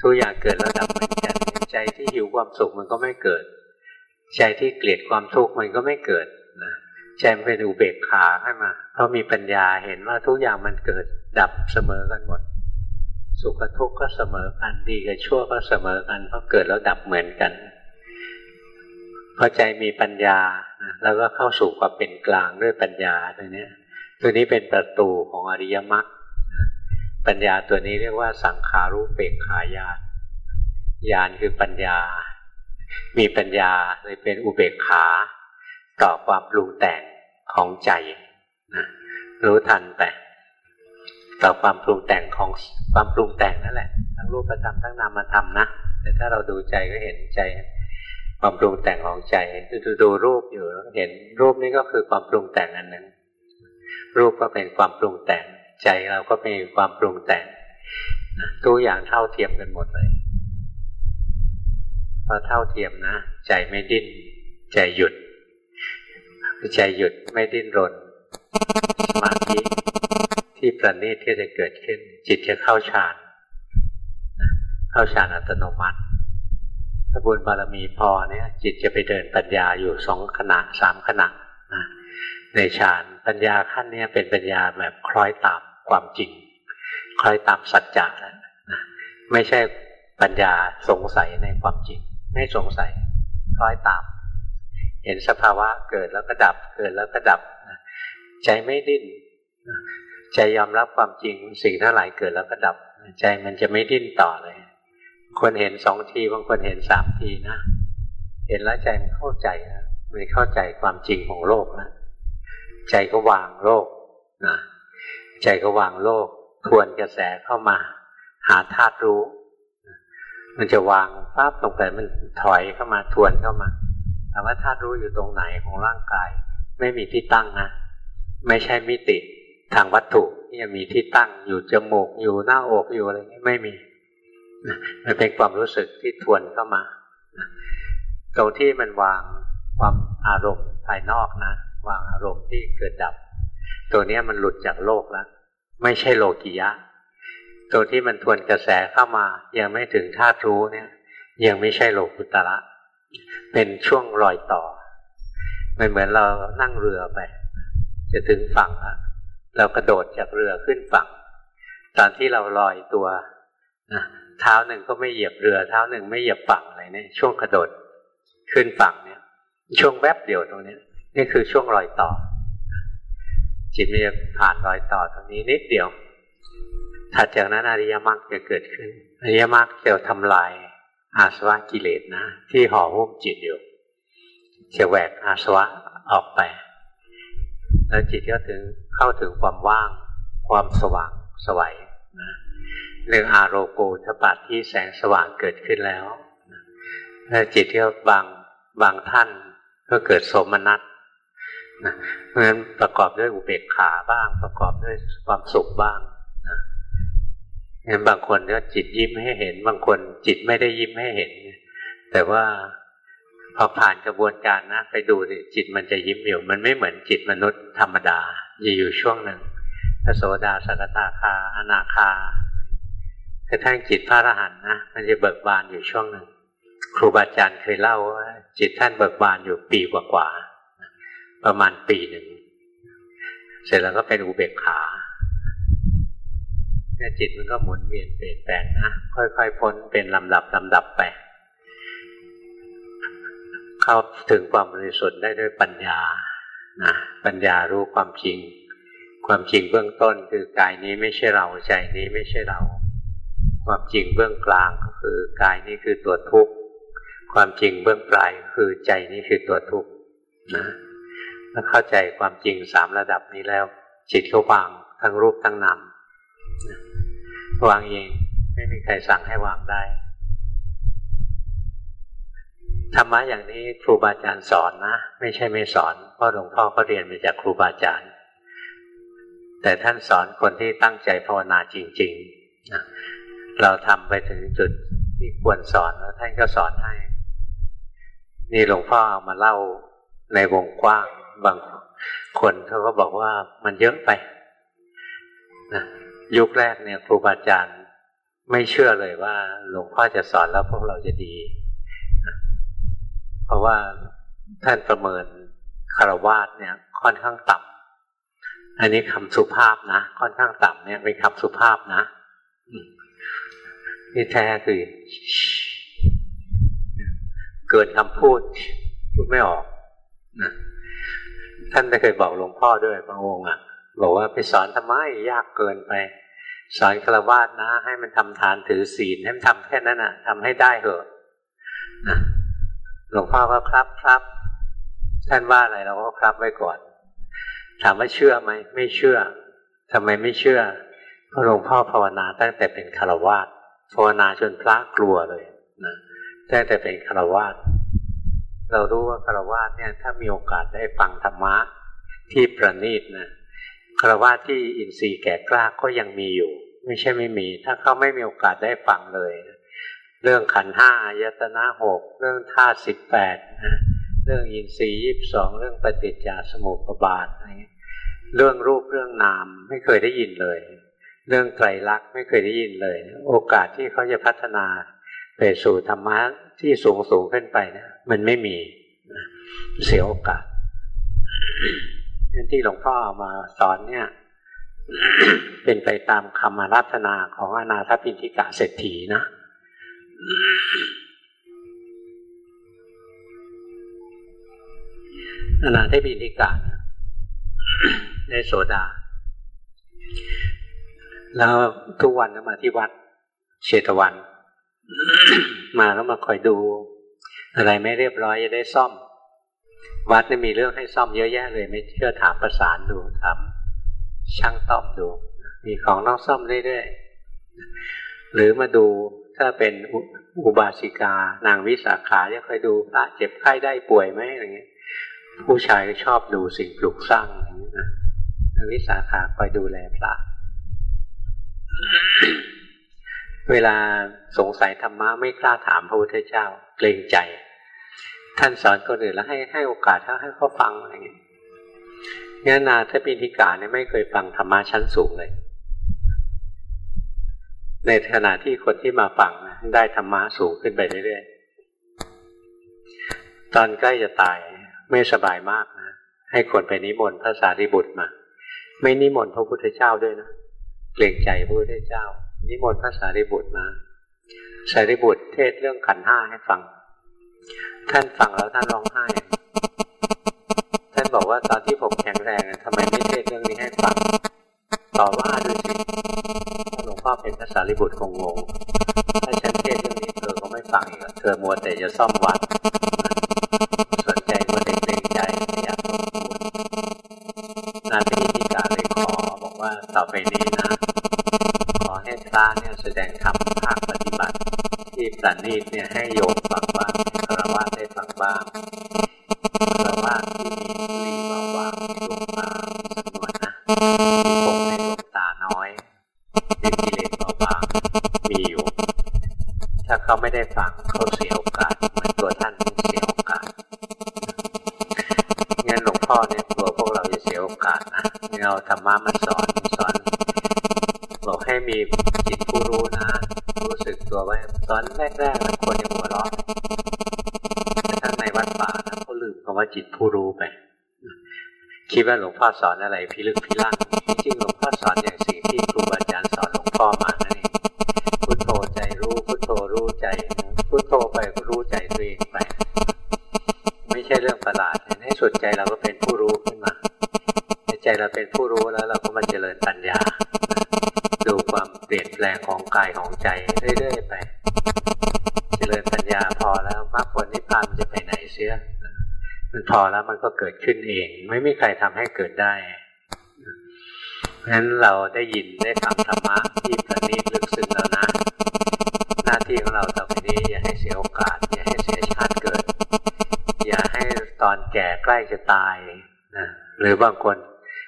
ทุกอย่างเกิดแล้วดับเหมือนกันใจที่หิวความสุขมันก็ไม่เกิด ใจที่เกลียดความทุกข์มันก็ไม่เกิด ใจมันเป็นอุเบกขาขึ้นมา เพราะมีปัญญาเห็นว่าทุกอย่างมันเกิดดับเสมอกันหมด สุขกับทุกข์ก็เสมอกัน ดีกับชั่วก็เสมอกัน เพราะเกิดแล้วดับเหมือนกันพอใจมีปัญญาแล้วก็เข้าสู่ความเป็นกลางด้วยปัญญาตัวนี้ตัวนี้เป็นประตูของอริยมรรคปัญญาตัวนี้เรียกว่าสังขารูปเปกขายานญาณคือปัญญา มีปัญญาเลยเป็นอุเบกขา ต่อความปรุงแต่งของใจนะรู้ทันไปต่อความปรุงแต่งของความปรุงแต่งนั่นแหละ ทั้งรูปธรรมทั้งนามธรรมนะแต่ถ้าเราดูใจก็เห็นใจ ความปรุงแต่งของใจดูดูรูปอยู่เห็นรูปนี้ก็คือความปรุงแต่งอันนั้นรูปก็เป็นความปรุงแต่ง ใจเราก็เป็นความปรุงแต่งตัวอย่างเท่าเทียมกันหมดเลยพอเท่าเทียมนะ ใจไม่ดิ้นใจหยุด ใจหยุดไม่ดิ้นรนสมาธิที่ประณีตที่จะเกิดขึ้น จิตจะเข้าฌานเข้าฌานอัตโนมัติถ้าบุญบารมีพอเนี่ย จิตจะไปเดินปัญญาอยู่สองขณะสามขณะนะในฌานปัญญาขั้นนี้เป็นปัญญาแบบคล้อยตามความจริง คล้อยตามสัจจะนะไม่ใช่ปัญญาสงสัยในความจริง ไม่สงสัยคล้อยตาม เห็นสภาวะเกิดแล้วก็ดับ เกิดแล้วก็ดับ ใจไม่ดิ้นใจยอมรับความจริงสิ่งทั้งหลายเกิดแล้วก็ดับ ใจมันจะไม่ดิ้นต่อเลย คนเห็นสองทีบางคนเห็นสามทีนะ เห็นแล้วใจมันเข้าใจนะมันเข้าใจความจริงของโลกนะใจก็วางโลกนะใจก็วางโลก ทวนกระแสเข้ามา หาธาตุรู้ มันจะวางปั๊บลงไปมันถอยเข้ามาทวนเข้ามาามว่าธาตุรู้อยู่ตรงไหนของร่างกาย ไม่มีที่ตั้งนะ ไม่ใช่มิติทางวัตถุที่จะมีที่ตั้งอยู่จมูกอยู่หน้าอกอยู่อะไรนี้ไม่มีมันเป็นความรู้สึกที่ทวนเข้ามาตรงที่มันวางความอารมณ์ภายนอกนะวางอารมณ์ที่เกิดดับ ตัวนี้มันหลุดจากโลกแล้วไม่ใช่โลกิยะ ตัวที่มันทวนกระแสเข้ามา ยังไม่ถึงธาตุรู้เนี่ย ยังไม่ใช่โลกุตระ เป็นช่วงรอยต่อ มันเหมือนเรานั่งเรือไป จะถึงฝั่งแล้วเรากระโดดจากเรือขึ้นฝั่ง ตอนที่เราลอยตัวนะเท้าหนึ่งก็ไม่เหยียบเรือ เท้าหนึ่งไม่เหยียบฝั่งอะไรเนี่ยช่วงกระโดดขึ้นฝั่งเนี่ย ช่วงแวบเดียวตรงนี้นี่คือช่วงรอยต่อ จิตมันจะผ่านรอยต่อตรงนี้นิดเดียวถัดจากนั้นอริยมรรคจะเกิดขึ้นอริยมรรคจะทำลาย อาสวะกิเลสนะ ที่ห่อหุ้มจิตอยู่จะแหวกอาสวะออกไป แล้วจิตก็ถึงเข้าถึงความว่าง ความสว่างสวัยนะเรื่องอาโรโกทปัตที่แสงสว่างเกิดขึ้นแล้วแล้วจิตที่บางบางท่านก็เกิดสมนัตนะเพราะฉะนั้นประกอบด้วยอุเบกขาบ้าง ประกอบด้วยความสุขบ้าง เห็นบางคนก็จิตยิ้มให้เห็น บางคนจิตไม่ได้ยิ้มให้เห็น แต่ว่าพอผ่านกระบวนการนะไปดูสิจิตมันจะยิ้มอยู่ มันไม่เหมือนจิตมนุษย์ธรรมดาจะอยู่ช่วงหนึ่งพระโสดาสกตาคาอนาคากระทั่งจิตพระอรหันต์นะมันจะเบิกบานอยู่ช่วงหนึ่งครูบาอาจารย์เคยเล่าว่าจิตท่านเบิกบานอยู่ปีกว่าๆประมาณปีหนึ่งเสร็จแล้วก็เป็นอุเบกขา เนี่ยจิตมันก็หมุนเวียนเปลี่ยนแปลงนะ ค่อยๆพ้นเป็นลำดับลำดับไป เข้าถึงความบริสุทธิ์ได้ด้วยปัญญานะปัญญารู้ความจริง ความจริงเบื้องต้นคือกายนี้ไม่ใช่เราใจนี้ไม่ใช่เรา ความจริงเบื้องกลางก็คือกายนี้คือตัวทุกข์ความจริงเบื้องปลายคือใจนี้คือตัวทุกข์นะถ้าเข้าใจความจริงสามระดับนี้แล้ว จิตก็วางทั้งรูปทั้งนาม วางเอง ไม่มีใครสั่งให้วางได้ธรรมะอย่างนี้ครูบาอาจารย์สอนนะ ไม่ใช่ไม่สอนเพราะหลวงพ่อก็เรียนมาจากครูบาอาจารย์ แต่ท่านสอนคนที่ตั้งใจภาวนาจริงๆนะเราทำไปถึงจุดที่ควรสอนแล้วท่านก็สอนให้ นี่หลวงพ่อเอามาเล่าในวงกว้างบางคนเขาก็บอกว่ามันเยอะไปนะ ยุคแรกเนี่ยครูบาอาจารย์ไม่เชื่อเลยว่าหลวงพ่อจะสอนแล้วพวกเราจะดี เพราะว่าท่านประเมินคารวาสเนี่ย ค่อนข้างต่ำอันนี้คำสุภาพนะค่อนข้างต่ำเนี่ยเป็นคำสุภาพนะที่แท้คือเกินคำพูดพูดไม่ออกนะท่านได้เคยบอกหลวงพ่อด้วยบางองค์อะ บอกว่าไปสอนทำไมยากเกินไป สอนฆราวาสนะ ให้มันทำทานถือศีลให้มันทำแค่นั้นอะทำให้ได้เหอะหลวงพ่อก็ครับครับท่านว่าอะไรเราก็ครับไว้ก่อน ถามว่าเชื่อไหมไม่เชื่อทำไมไม่เชื่อเพราะหลวงพ่อภาวนาตั้งแต่เป็นฆราวาสภาวนาจนพระกลัวเลยนะตั้งแต่เป็นฆราวาสเรารู้ว่าฆราวาสเนี่ย ถ้ามีโอกาสได้ฟังธรรมะที่ประณีตนะ ฆราวาที่อินทรีย์แก่กล้าก็ยังมีอยู่ ไม่ใช่ไม่มี ถ้าเขาไม่มีโอกาสได้ฟังเลย เรื่องขันห้ายตนะหกเรื่องธาตุสิบแปดเรื่องอินทรีย์ยี่สิบสองเรื่องปฏิจจสมุปบาทเรื่องรูปเรื่องนามไม่เคยได้ยินเลย เรื่องไตรลักษณ์ไม่เคยได้ยินเลย โอกาสที่เขาจะพัฒนาไปสู่ธรรมะที่สูงสูงขึ้นไปนะมันไม่มีเสียโอกาส ที่หลวงพ่อมาสอนเนี่ย เป็นไปตามคำารัธนาของอนาถปินทิกะเศรษฐีนะอนาถปินทิกะในโสดา แล้วทุกวันก็มาที่วัดเชตวัน มาแล้วมาคอยดู อะไรไม่เรียบร้อยจะได้ซ่อม วัดนี่มีเรื่องให้ซ่อมเยอะแยะเลย ไม่เชื่อถามประสานดูถามช่างต้อมดู มีของต้องซ่อมเรื่อยๆหรือมาดูถ้าเป็นอุบาสิกา นางวิสาขาจะคอยดูพระเจ็บไข้ได้ป่วยไหมอะไรเงี้ย ผู้ชายก็ชอบดูสิ่งปลูกสร้างอย่างนี้นะวิสาขาคอยดูแลพระเวลาสงสัยธรรมะไม่กล้าถามพระพุทธเจ้าเกรงใจ ท่านสอนคนอื่นแล้วให้ให้โอกาสเขาให้เขาฟังอะไรอย่างนี้งั้นนาถ้าปินิกาเนี่ยไม่เคยฟังธรรมะชั้นสูงเลย ในขณะที่คนที่มาฟังนะได้ธรรมะสูงขึ้นไปเรื่อยๆ ตอนใกล้จะตายไม่สบายมากนะให้คนไปนิมนต์พระสารีบุตรมา ไม่นิมนต์พระพุทธเจ้าด้วยนะเกรงใจพระพุทธเจ้า นิมนต์พระสารีบุตรมาสารีบุตรเทศเรื่องขันห้าให้ฟัง ท่านฟังแล้วท่านร้องไห้ ท่านบอกว่าตอนที่ผมแข็งแรงทำไมไม่เทศเรื่องนี้ให้ฟัง ต่อว่าด้วยสิหลวงพ่อเป็นพระสารีบุตรคงงงถ้าฉันเทศเรื่องนี้เธอก็ไม่ฟังอีกเธอมัวแต่จะซ่อมวัดสนใจมัวแต่เกรงใจอยากนาทีที่กาเลยขอบอกว่าต่อไปนี้นะ ขอให้พระเนี่ยแสดงธรรมภาคปฏิบัติ ที่สันนิษเนี่ยให้โยม คิดว่าหลวงพ่อสอนอะไรพิลึกพิลั่น ขึ้นเอง ไม่มีใครทำให้เกิดได้เพราะฉะนั้นเราได้ยินได้ฟังธรรมะที่ประณีตลึกซึ้งแล้วนะ หน้าที่ของเราต่อไปนี้อย่าให้เสียโอกาส อย่าให้เสียชาติเกิด อย่าให้ตอนแก่ใกล้จะตายนะหรือบางคน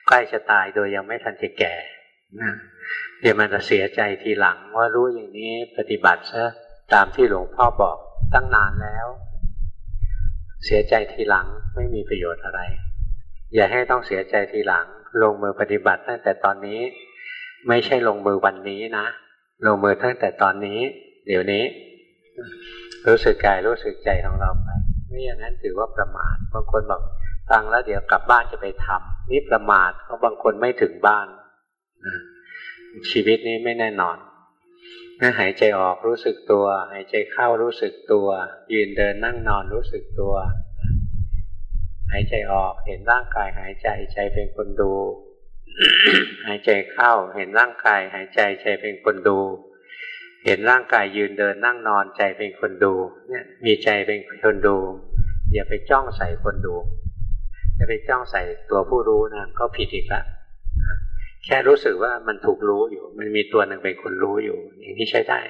ใกล้จะตายโดยยังไม่ทันจะแก่นะเดี๋ยวมันจะเสียใจทีหลังว่ารู้อย่างนี้ปฏิบัติซะตามที่หลวงพ่อบอกตั้งนานแล้ว เสียใจทีหลังไม่มีประโยชน์อะไร อย่าให้ต้องเสียใจทีหลัง ลงมือปฏิบัติตั้งแต่ตอนนี้ ไม่ใช่ลงมือวันนี้นะ ลงมือตั้งแต่ตอนนี้ เดี๋ยวนี้ รู้สึกกายรู้สึกใจของเราไปไม่อย่างนั้นถือว่าประมาทบางคนบอกฟังแล้วเดี๋ยวกลับบ้านจะไปทำนี่ประมาทเพราะบางคนไม่ถึงบ้านชีวิตนี้ไม่แน่นอน ถ้าหายใจออกรู้สึกตัว หายใจเข้ารู้สึกตัว ยืนเดินนั่งนอนรู้สึกตัว หายใจออกเห็นร่างกายหายใจใจเป็นคนดู หายใจเข้าเห็นร่างกาย หายใจใจเป็นคนดู เห็นร่างกายยืนเดินนั่งนอนใจเป็นคนดู เนี่ย มีใจเป็นคนดู อย่าไปจ้องใส่คนดูจะไปจ้องใส่ตัวผู้รู้นะก็ผิดอีกแล้ว แค่รู้สึกว่ามันถูกรู้อยู่ มันมีตัวหนึ่งเป็นคนรู้อยู่ อย่างนี้ใช้ได้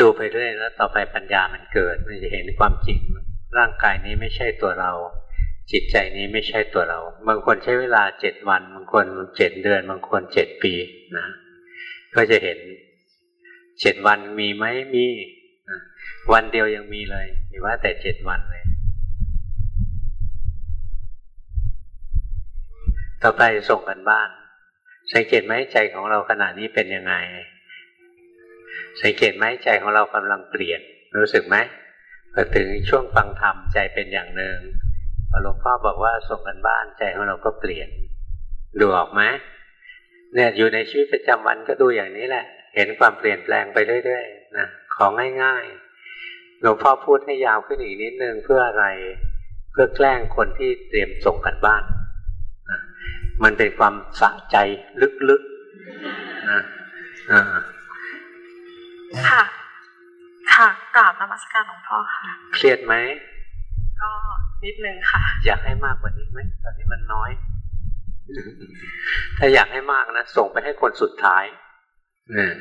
ดูไปเรื่อยแล้วต่อไปปัญญามันเกิด มันจะเห็นความจริง ร่างกายนี้ไม่ใช่ตัวเรา จิตใจนี้ไม่ใช่ตัวเรา บางคนใช้เวลาเจ็ดวัน บางคนเจ็ดเดือน บางคนเจ็ดปีนะ ก็จะเห็นเจ็ดวันมีไหมมี วันเดียวยังมีเลยมีว่าแต่เจ็ดวันเลย ต่อไปส่งกันบ้าน สังเกตไหมใจของเราขณะนี้เป็นยังไง สังเกตไหมใจของเรากำลังเปลี่ยน รู้สึกไหมพอถึงช่วงฟังธรรมใจเป็นอย่างหนึ่งพอหลวงพ่อบอกว่าส่งกันบ้านใจของเราก็เปลี่ยน ดูออกไหมเนี่ยอยู่ในชีวิตประจำวันก็ดูอย่างนี้แหละ เห็นความเปลี่ยนแปลงไปเรื่อยๆนะของง่ายๆหลวงพ่อพูดให้ยาวขึ้นอีกนิดนึงเพื่ออะไร เพื่อแกล้งคนที่เตรียมส่งกันบ้าน มันเป็นความสะใจลึกๆนะค่ะ ค่ะกราบนมัสการหลวงพ่อค่ะ เครียดไหม ก็นิดนึงค่ะ อยากให้มากกว่านี้ไหมตอนนี้มันน้อย ถ้าอยากให้มากนะ ส่งไปให้คนสุดท้ายเนี่ย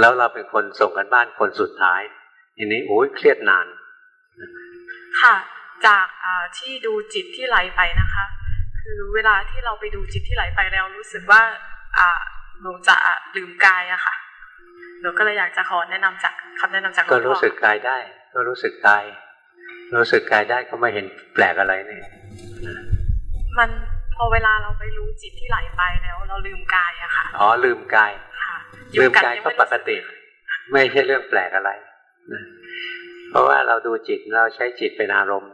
แล้วเราเป็นคนส่งกันบ้านคนสุดท้ายอันนี้โอ้ยเครียดนาน ค่ะ จากที่ดูจิตที่ไหลไปนะคะ คือเวลาที่เราไปดูจิตที่ไหลไปแล้วรู้สึกว่า อ่าหนูจะลืมกายอะค่ะหนูก็เลยอยากจะขอแนะนำจากคำแนะนำจากก็รู้สึกกายได้ ก็รู้สึกกาย รู้สึกกายได้ก็ไม่เห็นแปลกอะไรนี่มันพอเวลาเราไปรู้จิตที่ไหลไปแล้ว เราลืมกายอะค่ะอ๋อลืมกายลืมกายก็ปกติ ไม่ใช่เรื่องแปลกอะไรเพราะว่าเราดูจิตเราใช้จิตเป็นอารมณ์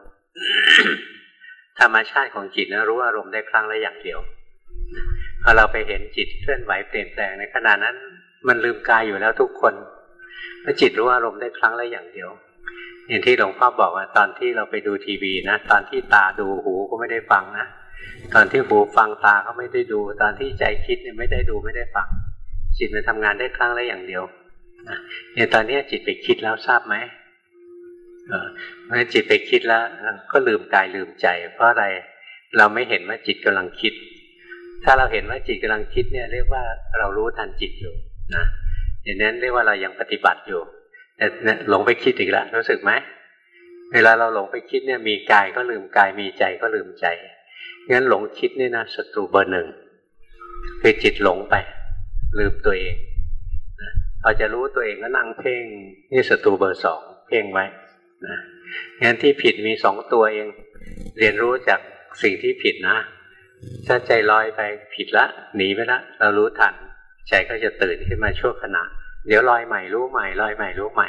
ธรรมชาติของจิตนะรู้อารมณ์ได้ครั้งละอย่างเดียวพอเราไปเห็นจิตเคลื่อนไหวเปลี่ยนแปลงในขณะนั้น มันลืมกายอยู่แล้วทุกคนแล้วจิตรู้อารมณ์ได้ครั้งละอย่างเดียว อย่างที่หลวงพ่อบอกว่าตอนที่เราไปดูทีวีนะตอนที่ตาดูหูก็ไม่ได้ฟังนะตอนที่หูฟังตาก็ไม่ได้ดู ตอนที่ใจคิดเนี่ยไม่ได้ดูไม่ได้ฟังจิตมันทำงานได้ครั้งละอย่างเดียวเนี่ยตอนนี้จิตไปคิดแล้วทราบไหม เพราะจิตไปคิดแล้วก็ลืมกายลืมใจ เพราะอะไรเราไม่เห็นว่าจิตกำลังคิด ถ้าเราเห็นว่าจิตกำลังคิดเนี่ย เรียกว่าเรารู้ทันจิตอยู่นะอย่างนั้นเรียกว่าเรายังปฏิบัติอยู่ แต่หลงไปคิดอีกแล้วรู้สึกไหมเวลาเราหลงไปคิดเนี่ยมีกายก็ลืมกายมีใจก็ลืมใจงั้นหลงคิดนี่นะศัตรูเบอร์หนึ่งคือจิตหลงไป ลืมตัวเองพอจะรู้ตัวเองก็นั่งเพ่งนี่ศัตรูเบอร์สองเพ่งไว้ นะงั้นที่ผิดมีสองตัวเอง เรียนรู้จากสิ่งที่ผิดนะถ้าใจลอยไปผิดละ หนีไปละ เรารู้ทัน ใจก็จะตื่นขึ้นมาชั่วขณะ เดี๋ยวลอยใหม่รู้ใหม่ลอยใหม่รู้ใหม่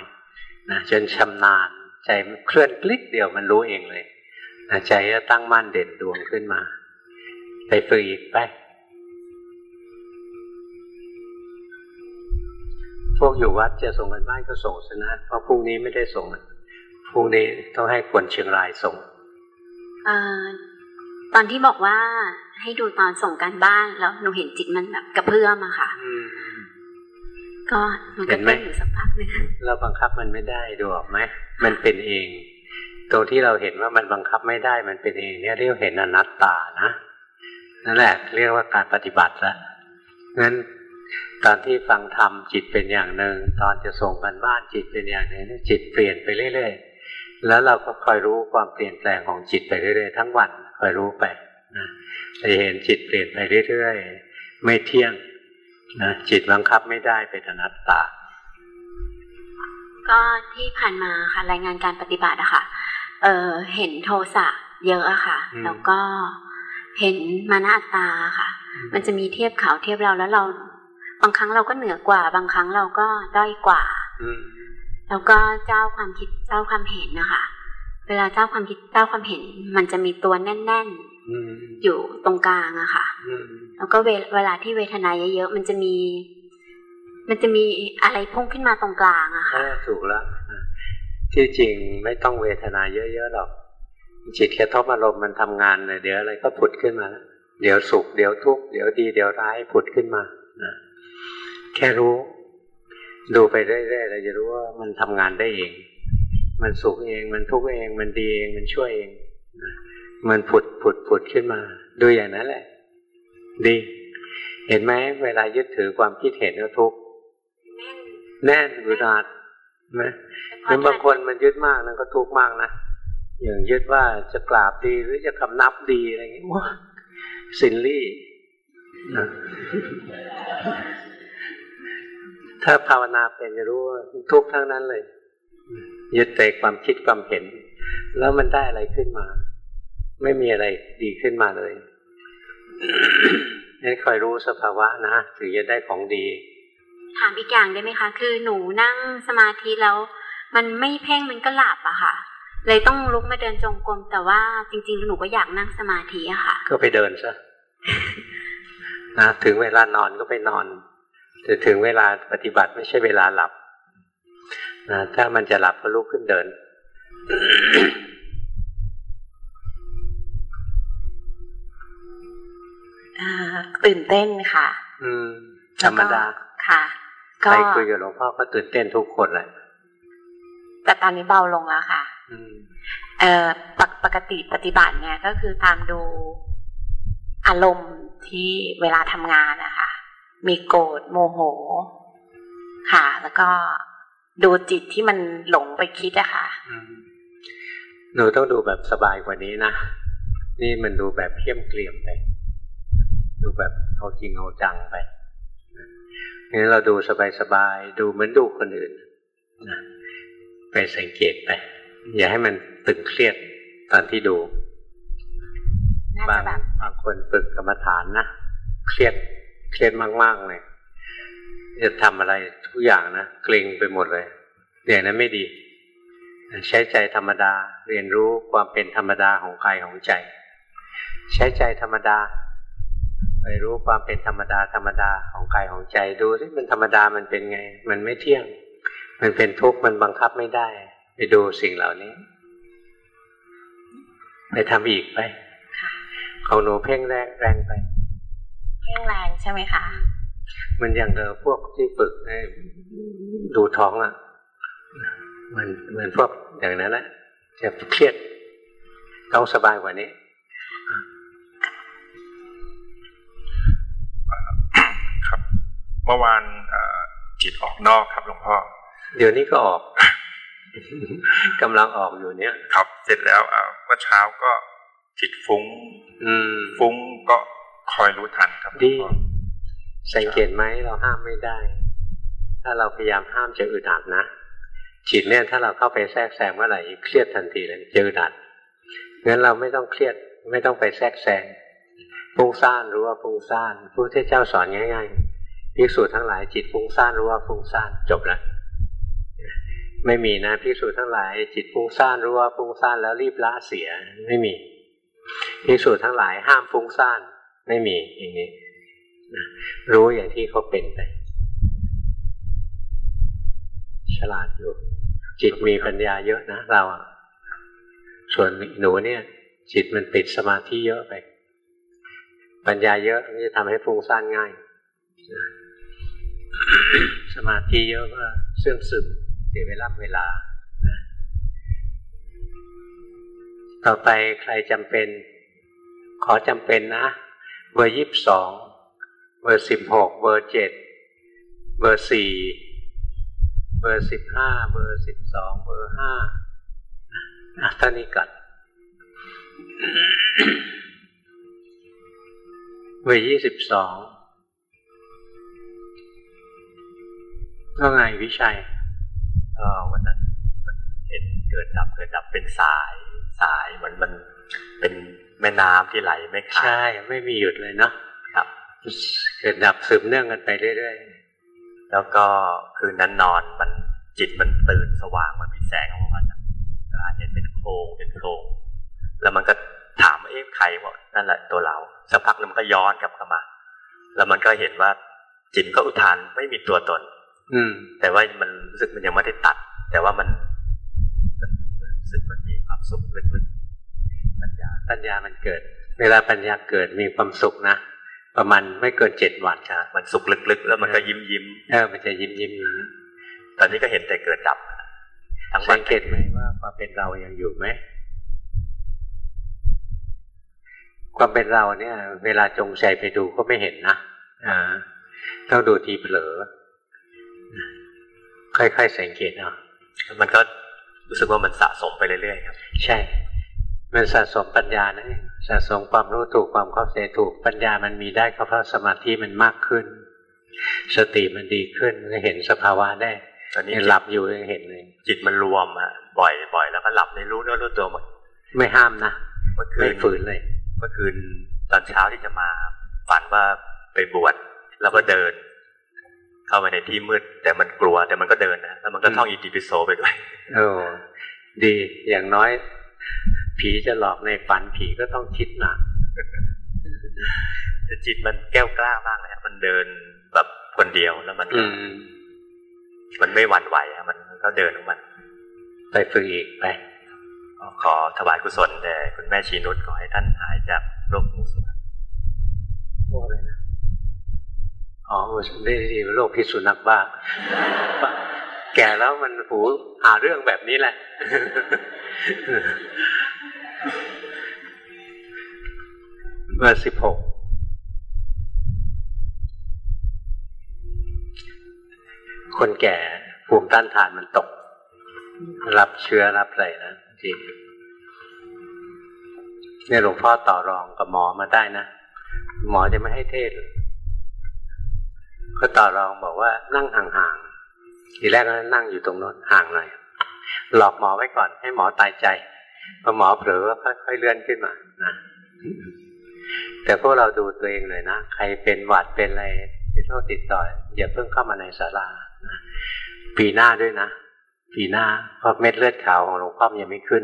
นะจนชำนาญ ใจเคลื่อนคลิกเดียวมันรู้เองเลยนะใจก็ตั้งมั่นเด่นดวงขึ้นมา ไปฝึกอีกไป พวกอยู่วัดจะส่งกันบ้านก็ส่งซะนะ เพราะพรุ่งนี้ไม่ได้ส่ง พรุ่งนี้ต้องให้คนเชียงรายส่งอตอนที่บอกว่าให้ดูตอนส่งการบ้านแล้วหนูเห็นจิตมันแบบกระเพื่อมอะค่ะก็มันก็เป็นอยู่สักพักนึงเราบังคับมันไม่ได้ดูออกไหมมันเป็นเองตรงที่เราเห็นว่ามันบังคับไม่ได้มันเป็นเองเนี่ยเรียกเห็นอนัตตานะนั่นแหละ เรียกว่าการปฏิบัติแล้วงั้นตอนที่ฟังธรรมจิตเป็นอย่างหนึ่งตอนจะส่งกันบ้านจิตเป็นอย่างหนึ่งจิตเปลี่ยนไปเรื่อย แล้วเราก็คอยรู้ความเปลี่ยนแปลงของจิตไปเรื่อยๆทั้งวันคอยรู้ไปนะจะเห็นจิตเปลี่ยนไปเรื่อยๆไม่เที่ยงนะจิตบังคับไม่ได้เป็นอนัตตา ก็ที่ผ่านมาค่ะรายงานการปฏิบัติอะค่ะเออเห็นโทสะเยอะอะค่ะ แล้วก็เห็นมานาตาค่ะ มันจะมีเทียบเขาเทียบเราแล้วเรา บางครั้งเราก็เหนือกว่า บางครั้งเราก็ด้อยกว่า แล้วก็เจ้าความคิดเจ้าความเห็นนะคะ เวลาเจ้าความคิดเจ้าความเห็น มันจะมีตัวแน่นๆอยู่ตรงกลางอะค่ะแล้วก็เวลาที่เวทนาเยอะๆมันจะมี มันจะมีอะไรพุ่งขึ้นมาตรงกลางอะค่ะถูกแล้วที่จริงไม่ต้องเวทนาเยอะๆหรอก จิตแค่ทบอารมณ์มันทำงานเลยเดี๋ยวอะไรก็ผุดขึ้นมา เดี๋ยวสุขเดี๋ยวทุกข์เดี๋ยวดีเดี๋ยวร้ายผุดขึ้นมานะแค่รู้ ดูไปเรื่อยๆเราจะรู้ว่ามันทำงานได้เอง มันสุขเอง มันทุกข์เอง มันดีเอง มันช่วยเอง มันผุดผุดผุดขึ้นมา ดูอย่างนั้นแหละ ดี เห็นไหมเวลายึดถือความคิดเห็นก็ทุกข์แน่นอึดอัดไหมมันบางคนมันยึดมากนั่นก็ทุกข์มากนะ อย่างยึดว่าจะกราบดีหรือจะคำนับดีอะไรอย่างนี้ว้าสินลี่ ถ้าภาวนาเป็นจะรู้ว่าทุกข์ทั้งนั้นเลย ยึดแต่ความคิดความเห็น แล้วมันได้อะไรขึ้นมา ไม่มีอะไรดีขึ้นมาเลยนี่คอยรู้สภาวะนะถึงจะได้ของดี ถามอีกอย่างได้ไหมคะ คือหนูนั่งสมาธิแล้ว มันไม่เพ่งมันก็หลับอะค่ะ เลยต้องลุกมาเดินจงกรมแต่ว่าจริง ๆ หนูก็อยากนั่งสมาธิอะค่ะ ก็ไปเดินซะนะถึงเวลานอนก็ไปนอน แต่ถึงเวลาปฏิบัติไม่ใช่เวลาหลับนะถ้ามันจะหลับก็ลุกขึ้นเดิน ตื่นเต้นค่ะ อืม ธรรมดา ค่ะใครคุยกับหลวงพ่อก็ตื่นเต้นทุกคนเลยแต่ตอนนี้เบาลงแล้วค่ะเอ่อปกปกติปฏิบัติเนี่ยก็คือตามดูอารมณ์ที่เวลาทำงานนะคะ มีโกรธโมโห ค่ะ แล้วก็ดูจิตที่มันหลงไปคิดอะค่ะหนูต้องดูแบบสบายกว่านี้นะ นี่มันดูแบบเข้มเกลียมไป ดูแบบเอาจริงเอาจังไปงั้นเราดูสบายๆ ดูเหมือนดูคนอื่นนะไปสังเกตไป อย่าให้มันตึงเครียดตอนที่ดู บางบางคนฝึกกรรมฐานนะ เครียด เครียดมากๆเลยจะทำอะไรทุกอย่างนะเกรงไปหมดเลยอย่างนั้นไม่ดี ใช้ใจธรรมดาเรียนรู้ความเป็นธรรมดาของกายของใจ ใช้ใจธรรมดา ไปรู้ความเป็นธรรมดาธรรมดาของกายของใจดูที่มันธรรมดามันเป็นไง มันไม่เที่ยง มันเป็นทุกข์มันบังคับไม่ได้ ไปดูสิ่งเหล่านี้ ไปทำอีกไป ของหนูเพ่งแรงแรงไป เพ่งแรงใช่ไหมคะมันอย่างเดอพวกที่ฝึกดูท้องอะมันเหมือนพวกอย่างนั้นแหละจะเครียดต้องสบายกว่านี้ครับเมื่อวานจิตออกนอกครับหลวงพ่อ เดี๋ยวนี้ก็ออกกำลังออกอยู่เนี้ยครับ เสร็จแล้วเมื่อเช้าก็จิตฟุ้ง อืมฟุ้งก็ คอยรู้ทันครับดีสังเกตไหมเราห้ามไม่ได้ ถ้าเราพยายามห้ามจะอึดอัดนะจิตเนี่ยถ้าเราเข้าไปแทรกแซงเมื่อไหร่เครียดทันทีเลยจะอึดอัดงั้นเราไม่ต้องเครียดไม่ต้องไปแทรกแซงฟุ้งซ่านรู้ว่าฟุ้งซ่านพระพุทธเจ้าสอนง่ายๆพิสูจน์ทั้งหลายจิตฟุ้งซ่านรู้ว่าฟุ้งซ่านจบแล้วไม่มีนะพิสูจน์ทั้งหลาย จิตฟุ้งซ่านรู้ว่าฟุ้งซ่านแล้วรีบละเสียไม่มีพิสูจน์ทั้งหลายห้ามฟุ้งซ่าน ไม่มีอย่างนี้รู้อย่างที่เขาเป็นไป ฉลาดอยู่ จิตมีปัญญาเยอะนะเราส่วนหนูเนี่ย จิตมันติดสมาธิเยอะไป ปัญญาเยอะมันจะทำให้ฟุ้งซ่านง่าย สมาธิเยอะก็เสื่อมซึมเสียเวลาเวลาต่อไปใครจำเป็น ขอจำเป็นนะ เบอร์ยี่สิบสองเบอร์สิบหกเบอร์เจ็ดเบอร์สี่เบอร์สิบห้าเบอร์สิบสองเบอร์ห้าท่านี้ก่อนเบอร์ยี่สิบสองก็ไงวิชัยก็วันนั้นเห็นเกิดดับเกิดดับเป็นสายสายเหมือนมันเป็น แม่น้ำที่ไหลไม่ขาดใช่ ไม่มีหยุดเลยเนาะครับเกิดดับสืบเนื่องกันไปเรื่อยๆแล้วก็คืนนั้นนอนมันจิตมันตื่นสว่างมันมีแสงออกมาจากเห็นเป็นโครงเป็นโครงแล้วมันก็ถามเอ๊ะใครวะนั่นแหละตัวเราสักพักนึงมันก็ย้อนกลับเข้ามา แล้วมันก็เห็นว่าจิตก็อุทานไม่มีตัวตน อืม แต่ว่ามันรู้สึกมันยังไม่ได้ตัด แต่ว่ามันรู้สึกมันมีความสุขลึกๆ ปัญญา ปัญญามันเกิด เวลาปัญญาเกิดมีความสุขนะประมาณไม่เกินเจ็ดวันใช่มันสุขลึกๆ แล้วมันก็ยิ้มยิ้มเออมันจะยิ้มยิ้มยิ้มตอนนี้ก็เห็นแต่เกิดดับทั้งวันเกตไหมว่าความเป็นเรายังอยู่ไหมความเป็นเราเนี่ย เวลาจงใจไปดูก็ไม่เห็นนะอ่าต้องดูทีเผลอ ค่อยๆสังเกตเอามันก็รู้สึกว่ามันสะสมไปเรื่อยๆครับ ใช่ มันสะสมปัญญานะสะสมความรู้ถูกความเข้าใจถูกปัญญามันมีได้ก็เพราะสมาธิมันมากขึ้น สติมันดีขึ้นก็เห็นสภาวะได้ตอนนี้หลับอยู่ยังเห็นเลยจิตมันรวมอะบ่อยบ่อยแล้วก็หลับในรู้เนื้อรู้ตัวหมดไม่ห้ามนะไม่ฝืนเลยเมื่อคืนตอนเช้าที่จะมาฝันว่าไปบวชแล้วก็เดิน เข้าไปในที่มืด แต่มันกลัวแต่มันก็เดินนะแล้วมันก็ท่องอิติปิโสไปด้วยโอ้ดีอย่างน้อย ผีจะหลอกในฝันผีก็ต้องคิดหนักแต่จิตมันแก้วกล้ามากเลยมันเดินแบบคนเดียวแล้วมันมันไม่หวั่นไหวมันก็เดินของมัน ไปฝึกอีกไปขอถวายกุศลแด่คุณแม่ชีนุชขอให้ท่านหายจากโรคงูสุนัขโรคอะไรนะอ๋อไม่ดีโรคพิษสุนัขบ้าแก่แล้วมันหูหาเรื่องแบบนี้แหละ เบอร์สิบหกคนแก่ภูมิต้านทานมันตก รับเชื้อรับอะไรนะจริงเนี่ยหลวงพ่อต่อรองกับหมอมาได้นะ หมอจะไม่ให้เทศก็ต่อรองบอกว่านั่งห่างๆทีแรกก็นั่งอยู่ตรงนั้นห่างหน่อยหลอกหมอไว้ก่อนให้หมอตายใจ พอหมอเผลอก็ค่อยๆเลื่อนขึ้นมานะแต่พวกเราดูตัวเองหน่อยนะใครเป็นหวัดเป็นอะไรที่ต้องติดต่ออย่าเพิ่งเข้ามาในศาลาปีหน้าด้วยนะปีหน้าเพราะเม็ดเลือดขาวของหลวงพ่อยังไม่ขึ้น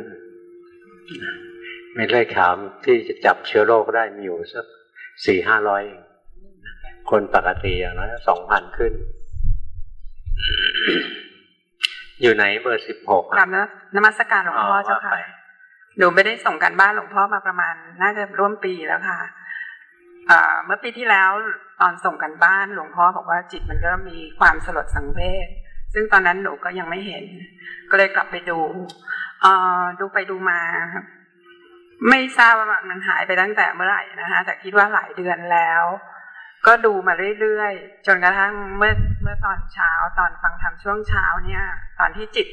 เม็ดเลือดขาวที่จะจับเชื้อโรคได้มีอยู่สักสี่ห้าร้อยคนปกติอย่างน้อยสองพันขึ้น อยู่ไหนเบอร์สิบหกกับนมัสการหลวงพ่อเจ้าค่ะ หนูไม่ได้ส่งกันบ้านหลวงพ่อมาประมาณ น่าจะร่วมปีแล้วค่ะเมื่อปีที่แล้วตอนส่งกันบ้านหลวงพ่อบอกว่าจิตมันเริ่มมีความสลดสังเวชซึ่งตอนนั้นหนูก็ยังไม่เห็น ก็เลยกลับไปดูดูไปดูมา ไม่ทราบว่ามันหายไปตั้งแต่เมื่อไหร่นะคะแต่คิดว่าหลายเดือนแล้ว ก็ดูมาเรื่อยๆจนกระทั่งเมื่อเมื่อตอนเช้าตอนฟังธรรมช่วงเช้าเนี่ย ตอนที่จิต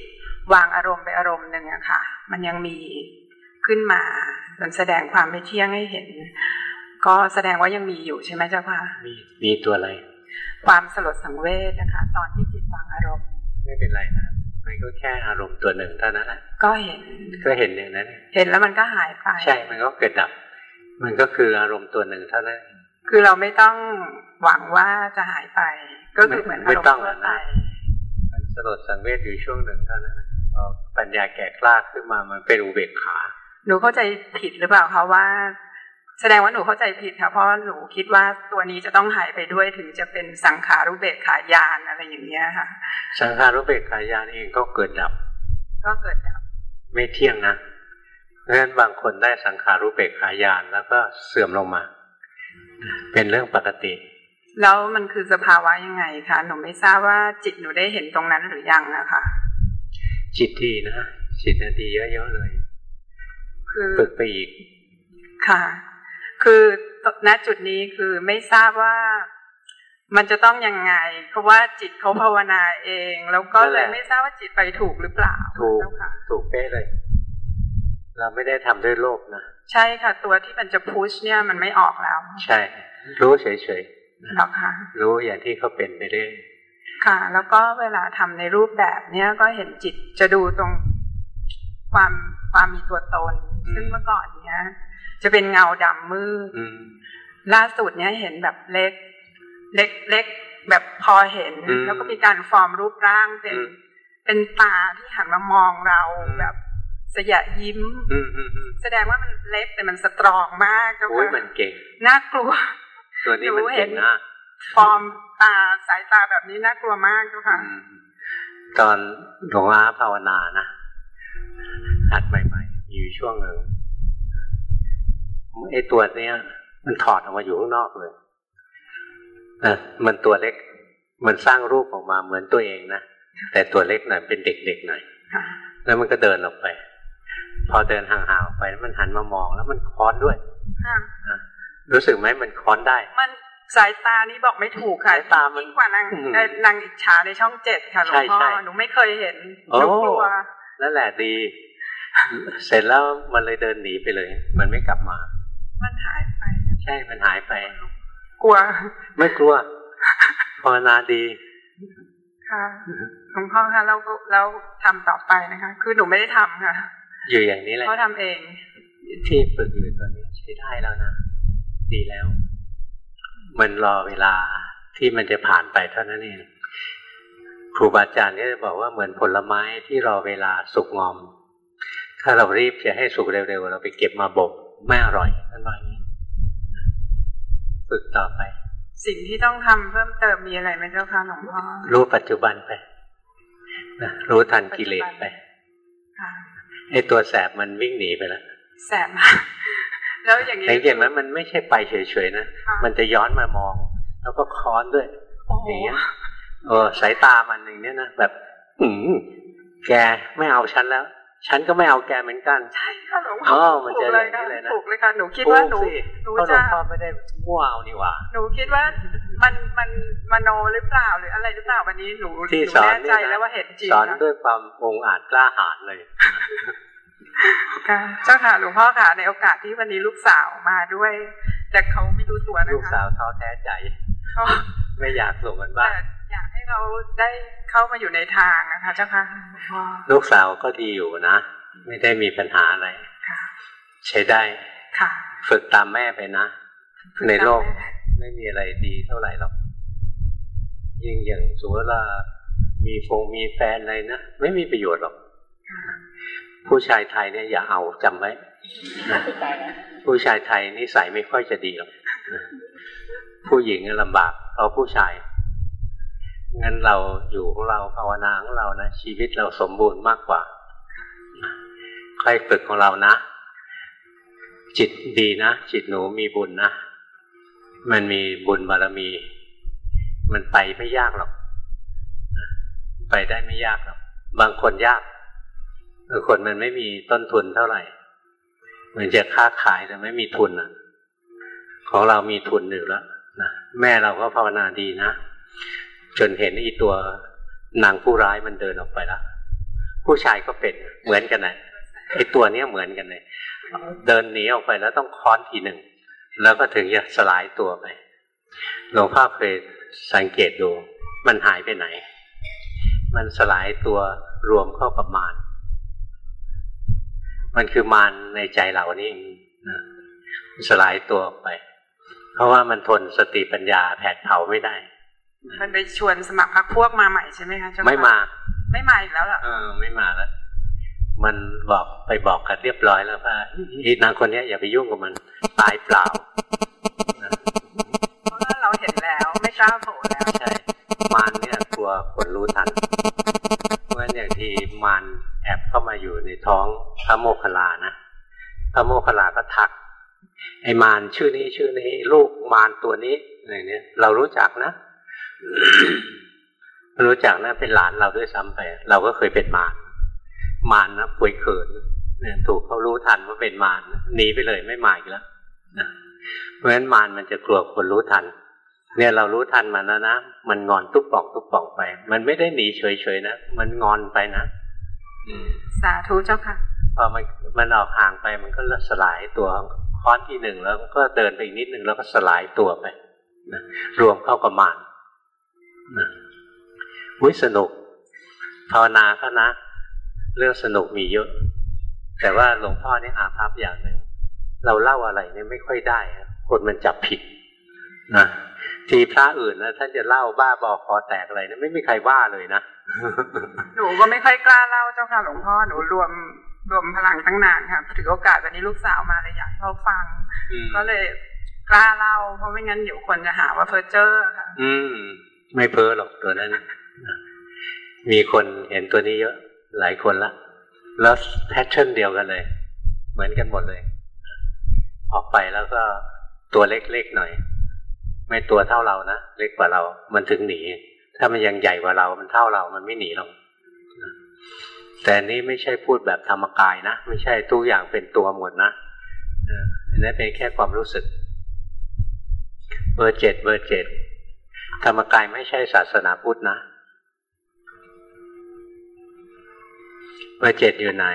วางอารมณ์ไปอารมณ์หนึ่งอะค่ะ มันยังมี ขึ้นมาจนแสดงความไม่เที่ยงให้เห็น ก็แสดงว่ายังมีอยู่ใช่ไหมเจ้าค่ะมีมีตัวอะไร ความสลดสังเวชนะคะ ตอนที่จิตวางอารมณ์ ไม่เป็นไรนะมันก็แค่อารมณ์ตัวหนึ่งเท่านั้นแหละก็เห็นก็เห็นอย่างนั้น เห็นแล้วมันก็หายไปใช่ มันก็เกิดดับ มันก็คืออารมณ์ตัวหนึ่งเท่านั้น คือเราไม่ต้องหวังว่าจะหายไป ก็คือเหมือนอารมณ์ทั่วไปมันสลดสังเวชอยู่ช่วงหนึ่งเท่านั้นปัญญาแก่กล้าขึ้นมามันเป็นอุเบกขา หนูเข้าใจผิดหรือเปล่าคะว่า แสดงว่าหนูเข้าใจผิดค่ะเพราะหนูคิดว่าตัวนี้จะต้องหายไปด้วยถึงจะเป็นสังขารุเบกขายานอะไรอย่างเงี้ยค่ะ สังขารุเบกขายานเองก็เกิดดับ ก็เกิดดับ ไม่เที่ยงนะเพราะฉะนั้นบางคนได้สังขารุเบกขายานแล้วก็เสื่อมลงมา เป็นเรื่องปกติ แล้วมันคือสภาวะยังไงคะหนูไม่ทราบว่าจิตหนูได้เห็นตรงนั้นหรือยังนะคะจิตดีนะจิตดีเยอะๆเลย คือฝึกไปอีก ค่ะ คือณจุดนี้คือไม่ทราบว่ามันจะต้องยังไง เพราะว่าจิตเขาภาวนาเอง แล้วก็เลยไม่ทราบว่าจิตไปถูกหรือเปล่าถูกถูกเป๊ะเลย เราไม่ได้ทำด้วยโลภนะใช่ค่ะ ตัวที่มันจะพุชเนี่ยมันไม่ออกแล้ว ใช่ รู้เฉยๆหรอคะรู้อย่างที่เขาเป็นไปเรื่อยค่ะ แล้วก็เวลาทำในรูปแบบเนี้ยก็เห็นจิตจะดูตรงความความมีตัวตน ซึ่งเมื่อก่อนเนี้ย จะเป็นเงาดำมืดล่าสุดเนี้ยเห็นแบบเล็ก เล็กเล็กแบบพอเห็น แล้วก็มีการฟอร์มรูปร่างเป็น เป็นตาที่หันมามองเราแบบสยะยิ้มแสดงว่ามันเล็กแต่มันสตรองมากเจ้าค่ะมันเก่งน่ากลัวตัวนี้มันเก่งนะฟอร์มตาสายตาแบบนี้น่ากลัวมากเจ้าค่ะตอนหลวงล้าภาวนานะหัดใหม่ๆ อยู่ช่วงหนึ่งไอ้ตัวเนี้ย มันถอดออกมาอยู่ข้างนอกเลยนะมันตัวเล็ก มันสร้างรูปออกมาเหมือนตัวเองนะแต่ตัวเล็กหน่อยเป็นเด็กๆหน่อยแล้วมันก็เดินออกไป พอเดินห่างๆออกไปมันหันมามองแล้วมันค้อนด้วยรู้สึกไหมมันค้อนได้ มันสายตานี้บอกไม่ถูกค่ะสายตามันกว่านางนางอิจฉาในช่องเจ็ดค่ะหลวงพ่อหนูไม่เคยเห็นหนูกลัวนั่นแหละดี เสร็จแล้วมันเลยเดินหนีไปเลย มันไม่กลับมา มันหายไป ใช่ มันหายไป กลัว ไม่กลัวภาวนาดี ค่ะหลวงพ่อคะเราเราทำต่อไปนะคะ คือหนูไม่ได้ทำค่ะ อยู่อย่างนี้แหละเขาทำเอง ที่ฝึกอยู่ตอนนี้ใช้ได้แล้วนะ ดีแล้ว มันรอเวลาที่มันจะผ่านไปเท่านั้นเองครูบาอาจารย์ก็จะบอกว่าเหมือนผลไม้ที่รอเวลาสุกงอม ถ้าเรารีบจะให้สุกเร็วๆเราไปเก็บมาบ่มไม่อร่อยนั่นว่าอย่างนี้ฝึกต่อไป สิ่งที่ต้องทำเพิ่มเติมมีอะไรไหมเจ้าค่ะหลวงพ่อรู้ปัจจุบันไปนะรู้ทันกิเลสไปไอ้ตัวแสบมันวิ่งหนีไปแล้วแสบมากแล้วอย่างนี้เห็นไหมมันไม่ใช่ไปเฉยๆนะมันจะย้อนมามอง แล้วก็ค้อนด้วยอย่างเงี้ยเออสายตามันอย่างเนี้ยนะแบบ อืมแกไม่เอาฉันแล้ว ฉันก็ไม่เอาแกเหมือนกันใช่ค่ะหลวงพ่อมันจะอย่างนี้เลยนะถูกเลยค่ะหนูคิดว่าหนูหนูจะพ่อไม่ได้มั่วเอานี่ว่าหนูคิดว่ามันมันมโนหรือเปล่าหรืออะไรหรือเปล่าวันนี้หนูที่สอนใจแล้วว่าเห็นจริงสอนด้วยความองอาจกล้าหาญเลยค่ะเจ้าค่ะหลวงพ่อค่ะในโอกาสที่วันนี้ลูกสาวมาด้วย แต่เขาไม่รู้ตัวนะคะลูกสาวท้อแท้ใจไม่อยากส่งกันบ้างอยากให้ เขาได้เข้ามาอยู่ในทางนะคะเจ้าค่ะลูกสาวก็ดีอยู่นะ ไม่ได้มีปัญหาอะไรใช้ได้ฝึกตามแม่ไปนะ ในโลกไม่มีอะไรดีเท่าไหร่หรอกยิ่งอย่างสมมติว่ามีฟงมีแฟนอะไรนะ ไม่มีประโยชน์หรอก ผู้ชายไทยเนี่ยอย่าเอาจำไว้ผู้ชายไทยนิสัยไม่ค่อยจะดีหรอกผู้หญิงลำบากเพราะผู้ชาย งั้นเราอยู่ของเราภาวนาของเรานะ ชีวิตเราสมบูรณ์มากกว่าใครฝึกของเรานะ จิตดีนะ จิตหนูมีบุญนะ มันมีบุญบารมี มันไปไม่ยากหรอกไปได้ไม่ยากหรอกบางคนยากบางคนมันไม่มีต้นทุนเท่าไหร่เหมือนจะค้าขายแต่ไม่มีทุนอะ ของเรามีทุนอยู่แล้วนะแม่เราก็ภาวนาดีนะ จนเห็นอีตัวนางผู้ร้ายมันเดินออกไปแล้วผู้ชายก็เป็นเหมือนกันนะไอตัวเนี้ยเหมือนกันเลยเดินหนีออกไปแล้วต้องค้อนทีหนึ่งแล้วก็ถึงจะสลายตัวไปหลวงพ่อเคยสังเกตดู มันหายไปไหน มันสลายตัวรวมเข้ากับมารมันคือมารในใจเรานี่สลายตัวออกไป เพราะว่ามันทนสติปัญญาแผดเผาไม่ได้ มันไปชวนสมัครพรรคพวกมาใหม่ใช่ไหมคะไม่มา ไม่มาอีกแล้วหรอเออไม่มาแล้วมันบอกไปบอกกันเรียบร้อยแล้วว่าอีนางคนนี้อย่าไปยุ่งกับมันตายเปล่าเพราะว่าเราเห็นแล้วไม่กล้าโผล่แล้วใช่มารเนี่ยกลัวคนรู้ทันเพราะฉะนั้นอย่างที่มารแอบเข้ามาอยู่ในท้องพระโมคคัลลานะพระโมคคัลลาก็ทัก ไอ้มารชื่อนี้ชื่อนี้ ลูกมารตัวนี้อะไรเนี่ยเรารู้จักนะ รู้จักนะเป็นหลานเราด้วยซ้ำไป เราก็เคยเป็นมารมารนะป่วยเขินเนี่ยถูกเขารู้ทันว่าเป็นมารหนีไปเลยไม่มาอีกแล้วนะเพราะฉะนั้นมารมันจะกลัวคนรู้ทัน เนี่ยเรารู้ทันมันแล้วนะมันงอนตุ๊บป่องตุ๊บป่องไป มันไม่ได้หนีเฉยๆนะมันงอนไปนะสาธุเจ้าค่ะพอมันมันออกห่างไปมันก็สลายตัวค้อนที่หนึ่งแล้วก็เดินไปอีกนิดหนึ่งแล้วก็สลายตัวไปนะรวมเข้ากับมาร วิสนุกภาวนาก็นะ เรื่องสนุกมีเยอะ แต่ว่าหลวงพ่อนี่อาภัพอย่างหนึ่งเราเล่าอะไรเนี่ยไม่ค่อยได้คนมันจับผิดนะทีพระอื่นนะท่านจะเล่าบ้าบอคอแตกอะไรนะไม่มีใครว่าเลยนะหนูก็ไม่ค่อยกล้าเล่าเจ้าค่ะหลวงพ่อหนูรวมรวมพลังตั้งนานค่ะถือโอกาสวันนี้ลูกสาวมาเลยอยากให้เขาฟัง ก็เลยกล้าเล่าเพราะไม่งั้นเดี๋ยวคนจะหาว่าเพอเจอร์ค่ะ อืม ไม่เพ้อหรอกตัวนั้นมีคนเห็นตัวนี้เยอะ หลายคนละแล้วแพทเทิร์นเดียวกันเลย เหมือนกันหมดเลย ออกไปแล้วก็ตัวเล็กๆหน่อย ไม่ตัวเท่าเรานะเล็กกว่าเรา มันถึงหนี ถ้ามันยังใหญ่กว่าเรา มันเท่าเรา มันไม่หนีหรอกแต่นี้ไม่ใช่พูดแบบธรรมกายนะ ไม่ใช่ทุกอย่างเป็นตัวหมดนะอันนี้เป็นแค่ความรู้สึก เบอร์เจ็ดเบอร์เจ็ด ธรรมกายไม่ใช่ศาสนาพุทธนะเบอร์เจ็ดอยู่ไหน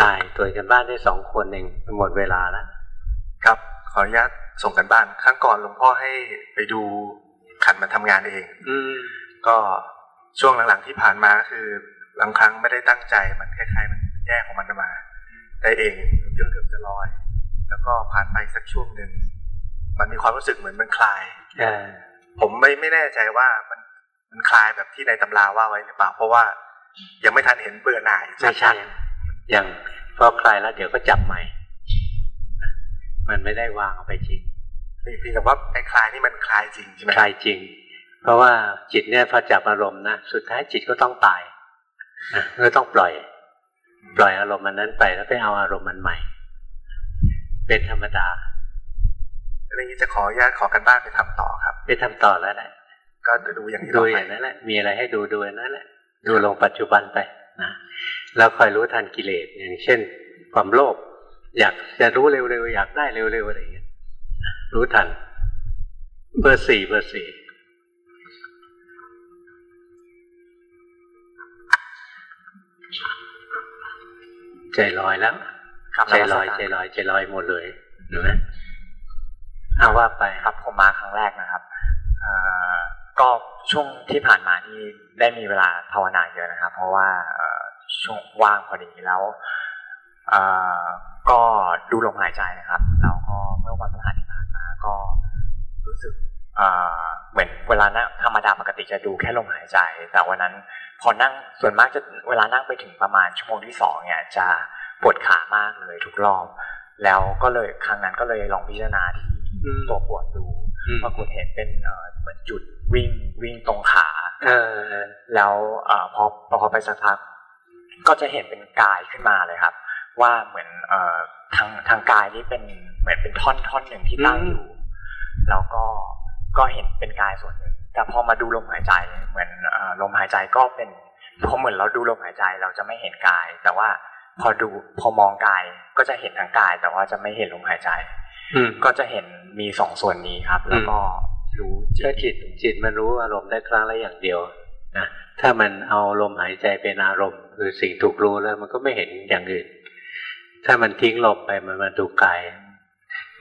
ตายตัวกันบ้านได้สองคนเองหมดเวลาแล้ว ครับ ขออนุญาตส่งกันบ้าน ครั้งก่อนหลวงพ่อให้ไปดูขันมันทำงานเอง อืมก็ช่วงหลังๆที่ผ่านมาก็คือบางครั้งไม่ได้ตั้งใจมันคล้ายๆมันแยกของมันมา ได้เองเกือบเกือบจะลอย แล้วก็ผ่านไปสักช่วงหนึ่งมันมีความรู้สึกเหมือนมันคลายผมไม่ไม่แน่ใจว่ามันมันคลายแบบที่ในตำราว่าไว้หรือเปล่า เพราะว่ายังไม่ทันเห็นเบื่อหน่ายไม่ใช่อย่างพอคลายแล้วเดี๋ยวก็จับใหม่ มันไม่ได้วางเอาไปจริงเพียงแต่ว่าไอ้คลายนี่มันคลายจริงใช่ไหมคลายจริง เพราะว่าจิตเนี่ยพอจับอารมณ์นะสุดท้ายจิตก็ต้องตายก็ต้องปล่อย ปล่อยอารมณ์มันนั้นไปแล้วไปเอาอารมณ์มันใหม่ เป็นธรรมดาอะไรนี้จะขออนุญาตขอกันบ้านไปทำต่อครับ ไปทำต่อแล้วแหละก็ดูอย่างที่ดูอย่างนั้นแหละมีอะไรให้ดูดูนั่นแหละ ดูลงปัจจุบันไปนะแล้วคอยรู้ทันกิเลสอย่างเช่น ความโลภอยากจะรู้เร็วๆอยากได้เร็วๆอะไรอย่างเงี้ยรู้ทัน เบอร์สี่เบอร์สี่ใจลอยแล้ว ใจลอยใจลอยใจลอยหมดเลยเห็นไหมเอาว่าไปครับผมมาครั้งแรกนะครับก็ช่วงที่ผ่านมานี่ได้มีเวลาภาวนาเยอะนะครับ เพราะว่าช่วงว่างพอดีแล้วก็ดูลมหายใจนะครับแล้วก็เมื่อวันพฤหัสที่ผ่านมาก็รู้สึกเหมือนเวลานั่งธรรมดาปกติจะดูแค่ลมหายใจ แต่วันนั้นพอนั่งส่วนมากจะเวลานั่งไปถึงประมาณชั่วโมงที่สองเนี่ยจะ ปวดขามากเลยทุกรอบ แล้วก็เลยครั้งนั้นก็เลยลองพิจารณาที่ตัวปวดดูปรากฏเห็นเป็นเหมือนจุดวิ่งวิ่งตรงขาแล้วพอพอไปสักพักก็จะเห็นเป็นกายขึ้นมาเลยครับ ว่าเหมือนเอ่อทางทางกายนี่เป็นเหมือนเป็นท่อนท่อนหนึ่งที่ตั้งอยู่ แล้วก็ก็เห็นเป็นกายส่วนหนึ่ง แต่พอมาดูลมหายใจเหมือนลมหายใจก็เป็นพอเหมือนเราดูลมหายใจเราจะไม่เห็นกาย แต่ว่า พอดูพอมองกายก็จะเห็นทางกาย แต่ว่าจะไม่เห็นลมหายใจก็จะเห็นมีสองส่วนนี้ครับ แล้วก็รู้ก็จิตจิตมันรู้อารมณ์ได้ครั้งละอย่างเดียวนะถ้ามันเอาลมหายใจเป็นอารมณ์ คือสิ่งถูกรู้แล้วมันก็ไม่เห็นอย่างอื่น ถ้ามันทิ้งลมไปมันมาดูกาย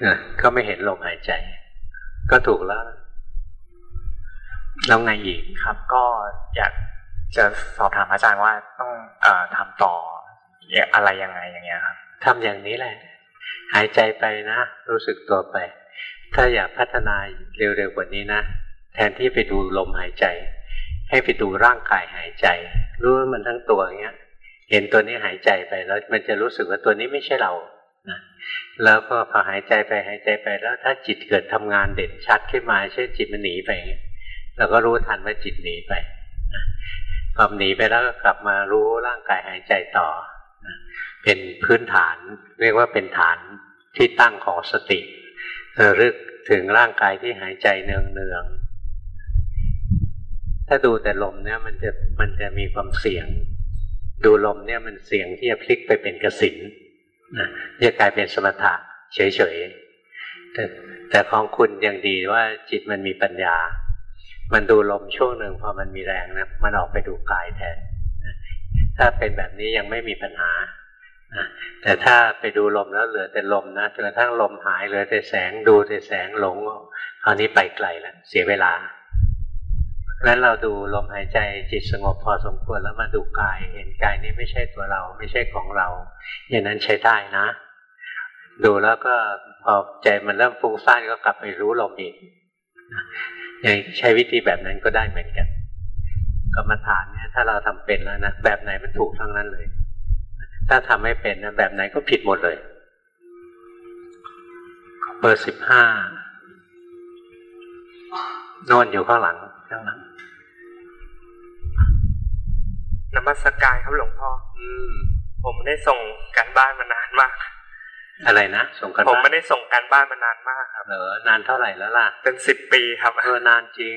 นะก็ไม่เห็นลมหายใจ ก็ถูกแล้วแล้วไงอีกครับ ก็อยากจะสอบถามอาจารย์ว่าต้องอทำต่อ อะไรยังไงอย่างเงี้ยครับทำอย่างนี้แหละ หายใจไปนะ รู้สึกตัวไป ถ้าอยากพัฒนาเร็วๆกว่านี้นะ แทนที่ไปดูลมหายใจ ให้ไปดูร่างกายหายใจ รู้มันทั้งตัวอย่างเงี้ย เห็นตัวนี้หายใจไปแล้ว มันจะรู้สึกว่าตัวนี้ไม่ใช่เรานะแล้วก็พอหายใจไปหายใจไปแล้วถ้าจิตเกิดทำงานเด่นชัดขึ้นมาเช่นจิตมันหนีไปเราก็รู้ทันว่าจิตหนีไปความหนีไปแล้วก็กลับมารู้ร่างกายหายใจต่อ เป็นพื้นฐาน เรียกว่าเป็นฐานที่ตั้งของสติระลึกถึงร่างกายที่หายใจเนืองเนืองถ้าดูแต่ลมเนี่ยมันจะมันจะมีความเสี่ยง ดูลมเนี่ยมันเสี่ยงที่จะพลิกไปเป็นกสินนะจะกลายเป็นสมถะเฉยๆแต่แต่ของคุณยังดีว่าจิตมันมีปัญญา มันดูลมช่วงหนึ่งพอมันมีแรงนะมันออกไปดูกายแทนถ้าเป็นแบบนี้ยังไม่มีปัญหา แต่ถ้าไปดูลมแล้วเหลือแต่ลมนะจนกระทั่งลมหายเหลือแต่แสงดูแต่แสงหลงคราวนี้ไปไกลแล้วเสียเวลางั้นเราดูลมหายใจจิตสงบพอสมควรแล้วมาดูกาย เห็นกายนี้ไม่ใช่ตัวเรา ไม่ใช่ของเรา อย่างนั้นใช้ได้นะ ดูแล้วก็พอใจมันเริ่มฟุ้งซ่านก็กลับไปรู้ลมอีกใช้วิธีแบบนั้นก็ได้เหมือนกันกรรมฐานเนี่ยถ้าเราทำเป็นแล้วนะแบบไหนมันถูกทั้งนั้นเลย ถ้าทำไม่เป็นนะแบบไหนก็ผิดหมดเลย เบอร์สิบห้านอนอยู่ข้างหลังข้างหลังนมัสการครับหลวงพ่อ อืม ผมได้ส่งการบ้านมานานมาก อะไรนะ ส่งกันผมไม่ได้ส่งการบ้านมานานมากครับเหรอนานเท่าไหร่แล้วล่ะ เป็นสิบปีครับ เออนานจริง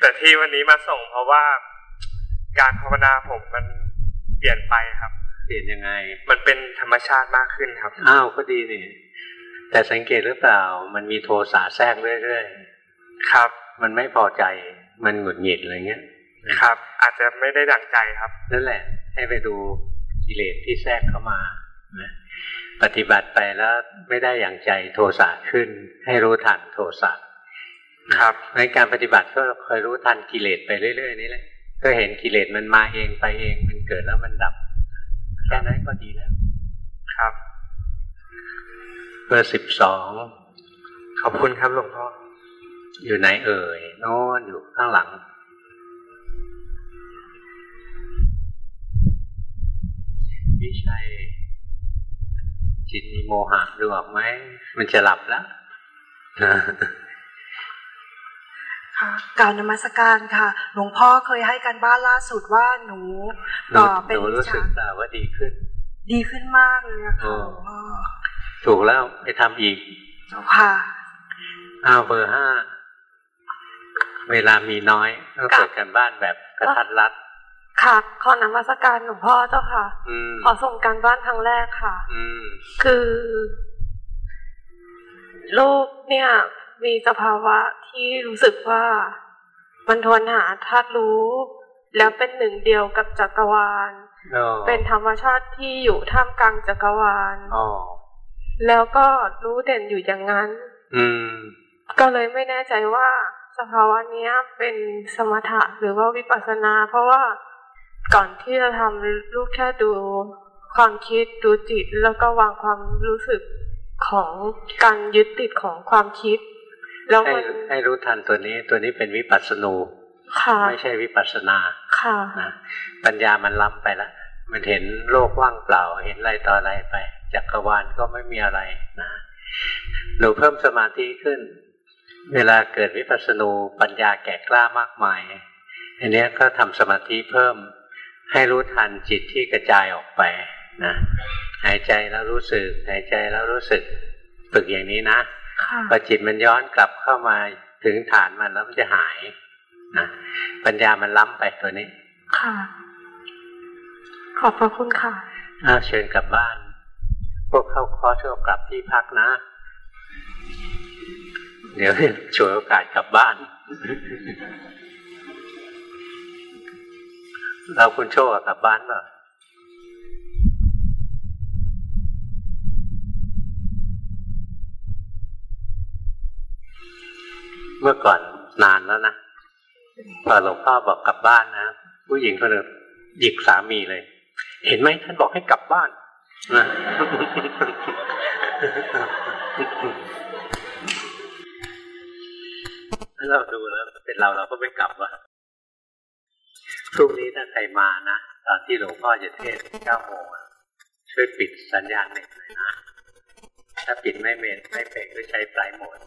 แต่ที่วันนี้มาส่งเพราะว่า การภาวนาผมมัน เปลี่ยนไปครับ เปลี่ยนยังไง มันเป็นธรรมชาติมากขึ้นครับ อ้าวก็ดีนี่ แต่สังเกตหรือเปล่า มันมีโทสะแทรกเรื่อยๆ ครับ มันไม่พอใจ มันหงุดหงิดอะไรเงี้ย ครับ อาจจะไม่ได้ดั่งใจครับ นั่นแหละ ให้ไปดูกิเลสที่แทรกเข้ามานะปฏิบัติไปแล้วไม่ได้อย่างใจโทสะขึ้น ให้รู้ทันโทสะครับในการปฏิบัติก็คอยรู้ทันกิเลสไปเรื่อยๆนี่แหละก็เห็นกิเลสมันมาเองไปเองมันเกิดแล้วมันดับแค่นั้นก็ดีแล้ว ครับเบอร์สิบสองขอบคุณครับหลวงพ่ออยู่ไหนเอ่ยโน่นอยู่ข้างหลังพี่ชัยจิตมีโมหะดูออกไหม มันจะหลับแล้ว ค่ะการนมัสการค่ะ หลวงพ่อเคยให้การบ้านล่าสุดว่าหนูต่อเป็นรู้สึกแต่ว่าดีขึ้น ดีขึ้นมากเลยค่ะหลวงพ่อถูกแล้วไปทำอีกค่ะอ้าวเบอร์ห้าเวลามีน้อยต้องเกิดกันบ้านแบบกระทัดรัดค่ะ ขอนมัสการหลวงพ่อเจ้าค่ะขอส่งการบ้านครั้งแรกค่ะคือ ลูกเนี่ย มีสภาวะที่รู้สึกว่ามันทวนหาธาตุรู้ แล้วเป็นหนึ่งเดียวกับจักรวาล เป็นธรรมชาติที่อยู่ท่ามกลางจักรวาลแล้วก็รู้เด่นอยู่อย่างนั้นอืมก็เลยไม่แน่ใจว่าสภาวะนี้เป็นสมถะหรือว่าวิปัสสนา เพราะว่าก่อนที่จะทำลูกแค่ดูความคิดดูจิต แล้วก็วางความรู้สึกของการยึดติดของความคิด แล้วให้ให้รู้ทันตัวนี้ ตัวนี้เป็นวิปัสสนูไม่ใช่วิปัสสนาค่ะนะปัญญามันล้ำไปละมันเห็นโลกว่างเปล่า เห็นอะไรต่ออะไรไปจักรวาลก็ไม่มีอะไรนะหนูเพิ่มสมาธิขึ้น เวลาเกิดวิปัสสนูปัญญาแก่กล้ามากมายอันนี้ก็ทำสมาธิเพิ่ม ให้รู้ทันจิตที่กระจายออกไปนะหายใจแล้วรู้สึก หายใจแล้วรู้สึก ฝึกอย่างนี้นะ พอจิตมันย้อนกลับเข้ามาถึงฐานมันแล้วมันจะหายนะปัญญามันล้ำไปตัวนี้ ค่ะ ขอบพระคุณค่ะอาเชิญกลับบ้าน พวกเข้าคอร์สก็กลับที่พักนะ เดี๋ยวฉวยโอกาสกลับบ้าน เราคุณโชคกลับบ้านป่ะ เมื่อก่อนนานแล้วนะพอหลวงพ่อบอกกลับบ้านนะผู้หญิงคนหนึ่งหยิกสามีเลย เห็นไหมท่านบอกให้กลับบ้านนะถ้าเราดูแล้วเป็นเราเราก็ไม่กลับว่ะพรุ่งนี้ถ้าใครมานะตอนที่หลวงพ่อจะเทศเก้าโมงช่วยปิดสัญญาณเน็ตหน่อยนะถ้าปิดไม่เมนไม่เป็นก็ใช้ปลายโหมด